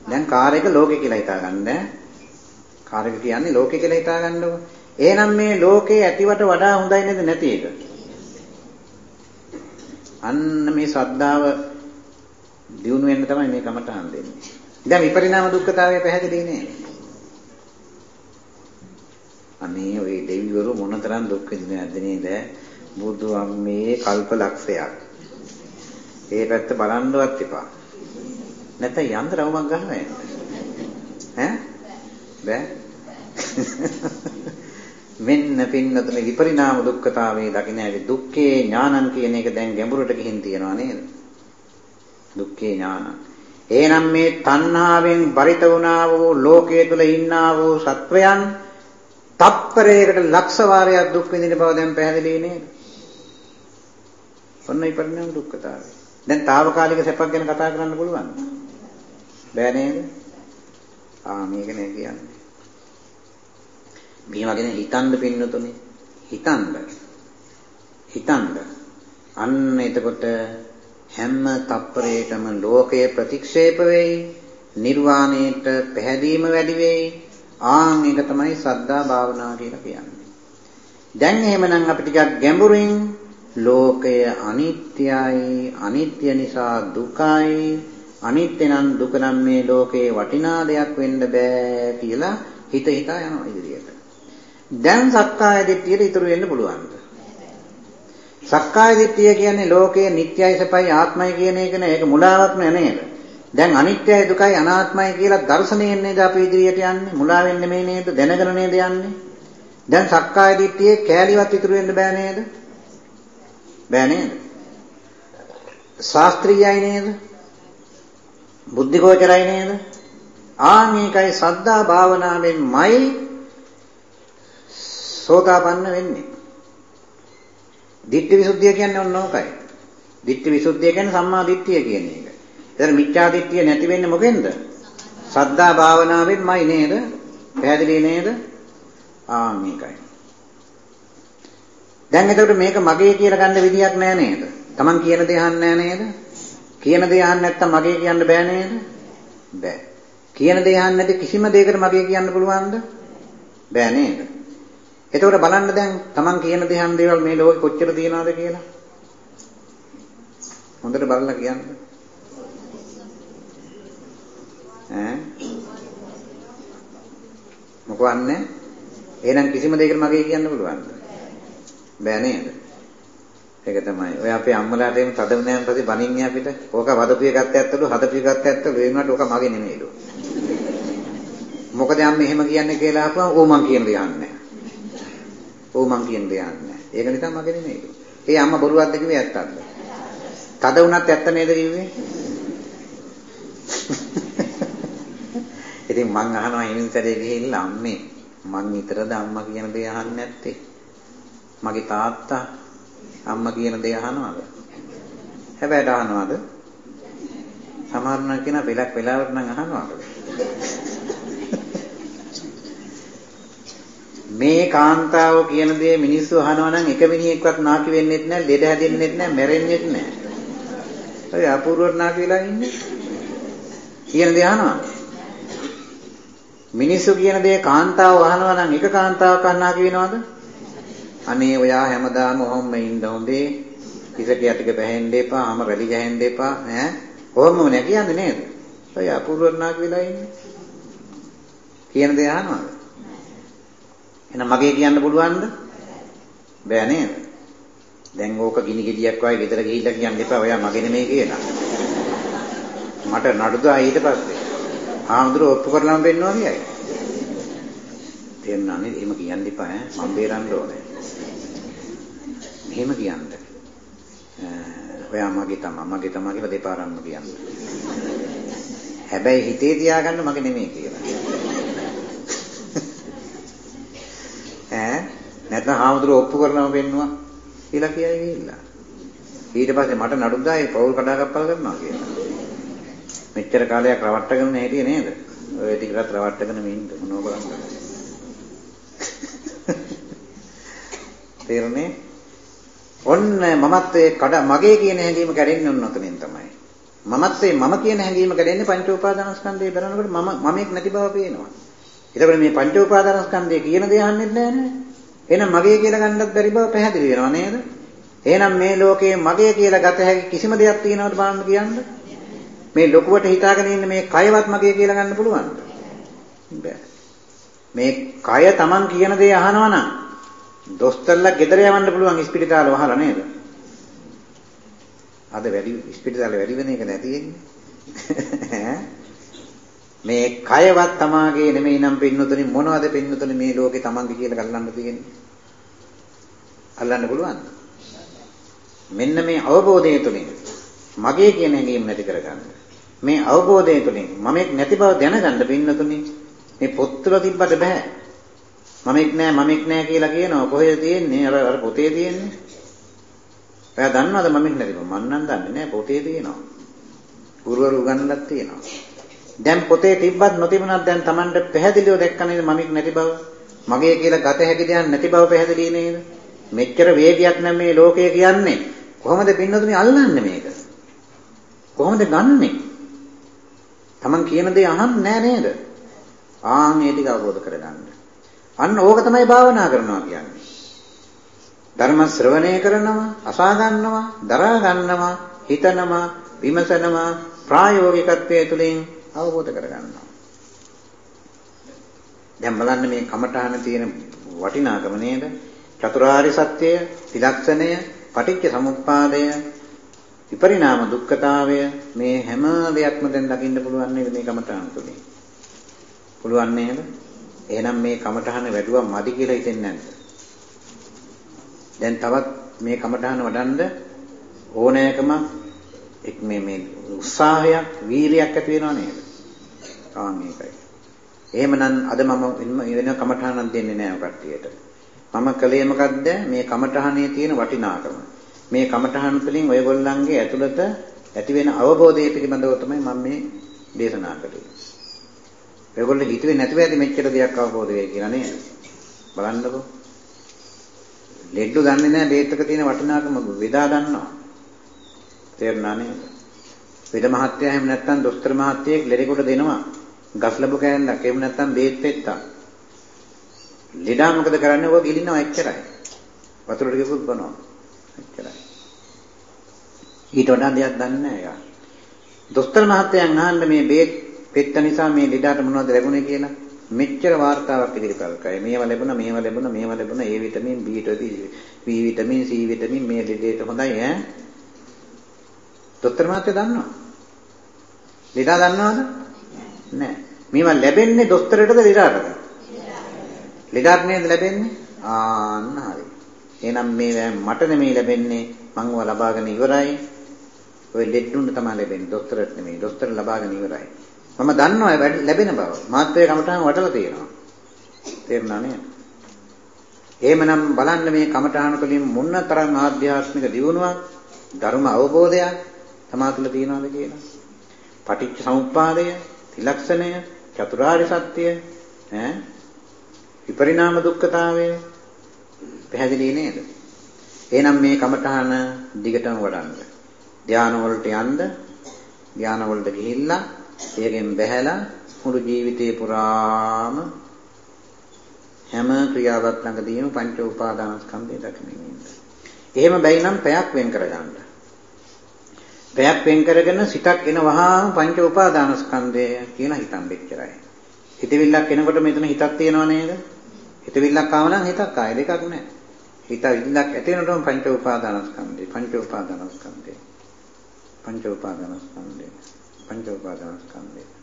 දැන් කාර් එක ලෝකේ කියලා හිතා ගන්න. කාර් එක කියන්නේ ලෝකේ කියලා හිතා ගන්නකො. එහෙනම් මේ ලෝකේ ඇතිවට වඩා හොඳයි නේද නැති එක? අන්න මේ ශ්‍රද්ධාව දියුණු වෙන්න තමයි මේ කමටහන් දෙන්නේ. දැන් විපරිණාම දුක්ඛතාවය පැහැදිලි නේ. අනේ ওই දෙවිවරු මොනතරම් දුක් විඳිනවද නැද්ද නේද? බුදු අම්මේ කල්ප ලක්ෂයක්. ඒ පැත්ත බලන්නවත් එපා. නැත්නම් යන්ත්‍ර රවුමක් ගන්නවා නේද? ඈ? බෑ. මෙන්න පින්නතුනේ විපරිණාම දුක්ඛතාවයේ දකින්න ඇවි දුක්ඛේ ඥානං කියන එක දැන් ගැඹුරට ගිහින් තියනවා නේද? දුක්ඛේ ඥානං. එහෙනම් මේ තණ්හාවෙන් බරිත වුණා වූ ලෝකයේ තුල ඉන්නා වූ සත්වයන් තප්පරයකට ලක්ෂ වාරයක් දුක් විඳින බව දැන් පැහැදිලි නේද? ඔන්න විපරිණාම දුක්ඛතාවය. දැන් తాවකාලික සැපක් ගැන කතා කරන්න පුළුවන්. බෑ නේද? ආ මේක නේ කියන්නේ. මේ වගේ හිතන්න පින්නතුනේ හිතන්න හිතන්න අන්න එතකොට හැම තප්පරයකම ලෝකය ප්‍රතික්ෂේප වෙයි නිර්වාණයට පැහැදීම වැඩි වෙයි. ආන් ඒක තමයි සද්ධා භාවනා කියලා කියන්නේ. දැන් එහෙමනම් අපි ටිකක් ගැඹුරින් ලෝකය අනිත්‍යයි අනිත්‍ය නිසා දුකයි අනිත්‍ය නම් දුක නම් මේ ලෝකේ වටිනා දෙයක් වෙන්න බෑ කියලා හිත හිතා යනවා ඉදිරියට. දැන් සක්කාය දිට්ඨියට ඉතුරු වෙන්න පුළුවන්ද? සක්කාය දිට්ඨිය කියන්නේ ලෝකයේ නිට්ටයයි සපයි ආත්මයි කියන එක නේ ඒක මුලාවක් නේද? දැන් අනිත්‍යයි දුකයි අනාත්මයි කියලා දර්ශනයෙන් නේද අපි ඉදිරියට යන්නේ? මුලා වෙන්නේ මේ නේද? දැනගෙන නේද යන්නේ? දැන් සක්කාය දිට්ඨියේ කෑලිවත් ඉතුරු වෙන්න බෑ නේද? බෑ නේද? ශාස්ත්‍රීයයි නේද? බුද්ධිගෝචරයි නේද? ආන් මේකයි සද්ධා භාවනාවෙන්මයි සෝතාපන්න වෙන්නේ. Ditthi visuddhiya කියන්නේ ඔන්න ඕකයි. ditthi visuddhiya කියන්නේ සම්මා දිට්ඨිය කියන එක. ඒතර මිච්ඡා දිට්ඨිය නැති වෙන්නේ මොකෙන්ද? සද්ධා භාවනාවෙන්මයි නේද? පැහැදිලි නේද? ආ මේකයි. දැන් එතකොට මේක මගේ කියලා ගන්න විදියක් නෑ නේද? Taman කියන දේ අහන්නේ නෑ නේද? කියන දේ අහන්න නැත්තම් මගේ කියන්න බෑ නේද? බෑ. කියන දේ අහන්නේ නැති කිසිම දෙයකට මගේ කියන්න පුළුවන්ද? බෑ නේද? එතකොට බලන්න දැන් Taman කියන දේ අහන දේවල් මේ ලෝකෙ කොච්චර තියනවද කියලා. හොඳට බලලා කියන්න. ඈ මොකවන්නේ? එහෙනම් කිසිම දෙයකට මගේ කියන්න පුළුවන්ද? බෑ නේද? ඒක තමයි. ඔය අපේ අම්මලාට එම් තදම නෑම් පස්සේ බනින්නේ අපිට. ඕක වදපු එකත් ඇත්තලු, හදපු එකත් ඇත්තලු. ඒ වුණාට ඕක මගේ නෙමෙයිලු. මොකද අම්ම එහෙම කියන්නේ කියලා අහපුවම ඕ මං කියන දේ අහන්නේ ඕ මං කියන දේ අහන්නේ ඒක නිසා මගේ නෙමෙයිලු. ඒ අම්මා බොරුවක්ද කිව්වේ ඇත්තක්ද? තද වුණත් ඇත්ත නේද කිව්වේ? ඉතින් මං අහනවා හිමින්සරේ ගිහිල්ලා අම්මේ මං නිතරද අම්මා කියන දේ අහන්නේ නැත්තේ? මගේ තාත්තා අම්මා කියන දේ අහනවද? හැබැයි අහනවද? සමහරුණ කියන වෙලක් වෙලාවට නම් අහනවද? මේ කාන්තාව කියන දේ මිනිස්සු අහනවා නම් එක මිනිහෙක්වත් නාකි වෙන්නෙත් නැහැ, ලෙඩ හැදෙන්නෙත් නැහැ, මැරෙන්නෙත් නැහැ. ඔය අපූර්වට නාකි වෙලා ඉන්නේ. කියන දේ අහනවා. මිනිස්සු කියන දේ කාන්තාව අහනවා නම් එක කාන්තාවක් අහනාකි වෙනවද? අනේ ඔයා හැමදාම ඔහොම ඉන්න හොඳේ. කිසකිය ටික බැහැන්න එපා, ආම රැලි ගහන්න එපා ඈ. කොහොමම නෑ කියන්නේ නේද? ඔය අපූර්වනාක වෙලා ඉන්නේ. කියන දේ අහනවද? එහෙනම් මගේ කියන්න පුළුවන්ද? බෑ නේද? දැන් ඕක ගිනි ගෙඩියක් වගේ ගෙදර ගිහිල්ලා කියන්න එපා. ඔයා මගේ නෙමෙයි කියලා. මට නඩුදා ඊට පස්සේ. ආම්දුර ඔප්පු කරලාම පෙන්නවා කියයි. තේරුණා නේද? එහෙම කියන්න එපා ඈ. මම බේරන්න ඕනේ. මෙහෙම කියන්න. ඔයා මගේ තමා මගේ තමා කියලා දෙපාරක්ම කියන්න. හැබැයි හිතේ තියාගන්න මගේ නෙමෙයි කියලා. ඈ නැත්නම් හාමුදුරුවෝ ඔප්පු කරනම පෙන්නවා කියලා කියයි ගිහිල්ලා. ඊට පස්සේ මට නඩු දායි පෞල් කඩාකප්පල් කරනවා කියලා. මෙච්චර කාලයක් රවට්ටගෙන හිටියේ නේද? ඔය ටිකවත් රවට්ටගෙන මින්න මොනව කරන්නද? තේරුණේ? ඔන්න මමත්වයේ කඩ මගේ කියන හැඟීම කැඩෙන්නේ ඔන්න ඔතනින් තමයි. මමත්වයේ මම කියන හැඟීම කැඩෙන්නේ පංච උපාදානස්කන්ධය බලනකොට මම මමෙක් නැති බව පේනවා. එතකොට මේ පංච උපාදානස්කන්ධය කියන දේ අහන්නෙත් නෑ නේ. එහෙනම් මගේ කියලා ගන්නත් බැරි බව පැහැදිලි වෙනවා නේද? එහෙනම් මේ ලෝකේ මගේ කියලා ගත හැකි කිසිම දෙයක් තියෙනවද බලන්න කියන්න. මේ ලොකුවට හිතාගෙන ඉන්න මේ කයවත් මගේ කියලා ගන්න පුළුවන්ද? බෑ. මේ කය Taman කියන දේ අහනවා නම් දොස්තරලා ගෙදර යවන්න පුළුවන් ඉස්පිරිතාල වහලා නේද? අද වැඩි ඉස්පිරිතාල වැඩි වෙන එක නැතිෙන්නේ. මේ කයවත් තමාගේ නෙමෙයි නම් පින්නතුනි මොනවද පින්නතුනි මේ ලෝකේ තමන්ගේ කියලා ගල්ලන්න තියෙන්නේ? අල්ලන්න පුළුවන්ද? මෙන්න මේ අවබෝධය තුළින් මගේ කියන හැඟීම නැති කරගන්න. මේ අවබෝධය තුළින් මමෙක් නැති බව දැනගන්න පින්නතුනි මේ පොත්වල තිබ්බට බෑ. මමෙක් නෑ මමෙක් නෑ කියලා කියනවා කොහෙද තියෙන්නේ අර අර පොතේ තියෙන්නේ ඔයා දන්නවද මමෙක් නැතිව මන් නම් දන්නේ නෑ පොතේ තියෙනවා ගුරුවරු උගන්වන්නත් තියෙනවා දැන් පොතේ තිබ්බත් නොතිබුණත් දැන් Tamanට පැහැදිලිව දැක්ක නේද? මමෙක් නැති බව? මගේ කියලා ගත හැකි දෙයක් නැති බව පැහැදිලි නේද? මෙච්චර වේගයක් නම් මේ ලෝකය කියන්නේ. කොහොමද පින්නතුනි අල්ලන්නේ මේක? කොහොමද ගන්නෙ? Taman කියන දේ අහන්නේ නෑ නේද? ආන් ඒ ටික අවබෝධ කරගන්න. අන්න ඕක තමයි භාවනා කරනවා කියන්නේ. ධර්ම ශ්‍රවණය කරනවා, අසා ගන්නවා, දරා ගන්නවා, හිතනවා, විමසනවා, ප්‍රායෝගිකත්වයේ තුලින් අවබෝධ කර ගන්නවා. දැන් බලන්න මේ කමඨහන තියෙන වටිනාකම නේද? චතුරාර්ය සත්‍යය, ත්‍රිලක්ෂණය, පටිච්ච සමුප්පාදය, විපරිණාම දුක්ඛතාවය මේ හැම දෙයක්ම දැන් දකින්න පුළුවන් නේද මේ කමඨහන තුලින්? පුළුවන් නේද? එහෙනම් මේ කමඨහන වැඩුවා මදි කියලා හිතෙන්නේ නැද්ද? දැන් තවත් මේ කමඨහන වඩන්න ඕනෑකම එක් මේ මේ උත්සාහයක් වීරියක් ඇති වෙනව නේද? තාම මේකයි. එහෙමනම් අද මම වෙන කමඨහනක් දෙන්නේ නැහැ කට්ටියට. මම කලේ මොකද්ද මේ කමඨහනේ තියෙන වටිනාකම. මේ කමඨහන තුළින් ඔයගොල්ලන්ගේ ඇතුළත ඇති වෙන අවබෝධය පිළිබඳව තමයි මම මේ දේශනා කළේ. ඒගොල්ලෝ හිතුවේ නැතුව ඇති මෙච්චර දෙයක් අවබෝධ වෙයි කියලා නේද? බලන්නකෝ. ලෙඩ්ඩු දන්නේ නැහැ බේත් එක තියෙන වටිනාකම වේදා දන්නවා. තේරුණා නේද? වෙද මහත්තයා එහෙම නැත්නම් දොස්තර මහත්තයෙක් ලෙඩෙකුට දෙනවා. ගස් ලැබු කෑල්ලක් එහෙම නැත්නම් බේත් පෙත්තක්. ලෙඩා මොකද කරන්නේ? ඔය ගිලිනවා එච්චරයි. වතුර ටිකකුත් බනවා. එච්චරයි. ඊට වඩා දෙයක් දන්නේ නැහැ යා. දොස්තර මහත්තයන් අහන්න මේ බේත් පෙත්ත නිසා මේ ලෙඩාට මොනවද ලැබුණේ කියලා මෙච්චර වාර්තාවක් ඉදිරිපත් කරයි. මේවා ලැබුණා, මේවා ලැබුණා, මේවා ලැබුණා. A vitamin, B vitamin, B vitamin, C vitamin මේ ලෙඩේට හොඳයි ඈ. දොස්තර මහත්තයා දන්නවා. ලෙඩා දන්නවද? නැහැ. මේවා ලැබෙන්නේ දොස්තරටද ලෙඩාටද? ලෙඩාට නේද ලැබෙන්නේ? ආන්න හරි. එහෙනම් මේ මට නෙමෙයි ලැබෙන්නේ මං ඒවා ලබාගෙන ඉවරයි. ඔය ලෙඩුන්ට තමයි ලැබෙන්නේ. දොස්තරට නෙමෙයි. දොස්තර ලබාගෙන ඉවරයි. මම දන්නවා ලැබෙන බව. මාත්‍රේ කමඨාන් වටලා තියෙනවා. තේරුණා නේද? එහෙමනම් බලන්න මේ කමඨාන වලින් මොන තරම් ආධ්‍යාත්මික දියුණුවක් ධර්ම අවබෝධයක් තමා තුළ තියෙනවද කියලා. පටිච්ච සමුප්පාදය, ත්‍රිලක්ෂණය, චතුරාර්ය සත්‍ය, ඈ විපරිණාම දුක්ඛතාවය පැහැදිලි නේද? එහෙනම් මේ කමඨාන දිගටම වඩන්න. ධානය වලට යන්න, ධානය වලට ගිහිල්ලා ඒකෙන් බැහැලා මුළු ජීවිතේ පුරාම හැම ක්‍රියාවක් ළඟදීම පංච උපාදානස්කන්ධය දකින්න ඉන්න. එහෙම බැයි නම් පැයක් වෙන් කරගන්න. පැයක් වෙන් කරගෙන සිතක් එන වහාම පංච උපාදානස්කන්ධය කියලා හිතන් දෙච්චරයි. හිතවිල්ලක් එනකොට මෙතන හිතක් තියෙනව නේද? හිතවිල්ලක් ආව නම් හිතක් ආය දෙකක් නැහැ. හිතවිල්ලක් ඇති වෙනකොටම පංච උපාදානස්කන්ධය, පංච උපාදානස්කන්ධය. පංච උපාදානස්කන්ධය. පංච උපාදානස්කන්ධය.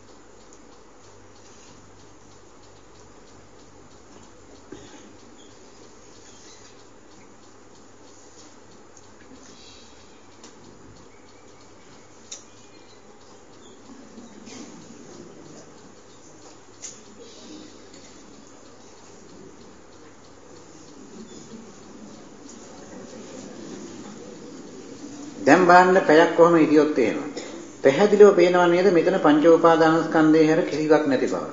දැන් බලන්න පැයක් කොහොම ඉදියොත් එහෙම. පැහැදිලිව පේනවා නේද මෙතන පංච උපාදානස්කන්ධේ හැර කිසිවක් නැති බව.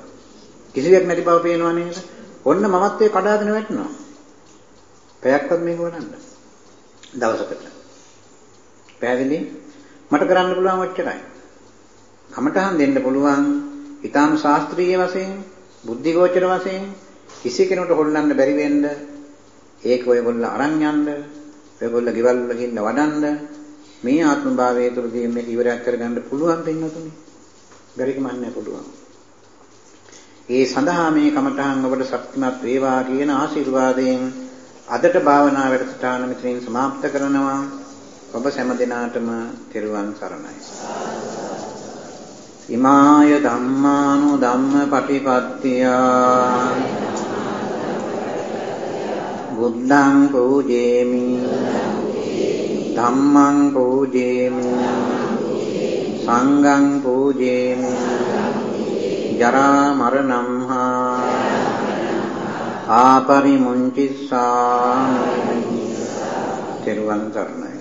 කිසිවක් නැති බව පේනවා නේද? ඔන්න මමත්වයේ කඩාගෙන වැටෙනවා. පැයක්වත් මේක වඩන්න. දවසකට. පැහැදිලි? මට කරන්න පුළුවන් ඔච්චරයි. කමටහන් දෙන්න පුළුවන් ඊටාම ශාස්ත්‍රීය වශයෙන්, බුද්ධිගෝචර වශයෙන් කිසි කෙනෙකුට හොල්ලන්න බැරි වෙන්න ඒක ඔයගොල්ලෝ අරන් යන්න, ඔයගොල්ලෝ ගෙවල් වල ගිහින් වඩන්න මේ ආත්ම භාවය තුළදී මේක ඉවරයක් කරගන්න පුළුවන් දෙන්නතුනේ. බැරිකම නැහැ පුළුවන්. ඒ සඳහා මේ කමඨහන් ඔබට ශක්තිමත් වේවා කියන ආශිර්වාදයෙන් අදට භාවනා වැඩසටහන මෙතනින් સમાપ્ત කරනවා. ඔබ සෑම දිනාටම තෙරුවන් සරණයි. ඉමාය ධම්මානු ධම්ම පටිපත්තියා බුද්ධං පූජේමි ධම්මං පූජේමි. සංඝං පූජේමි. ජරා මරණං හා ආපරිමුංචිස්සා තෙරුවන් සරණයි.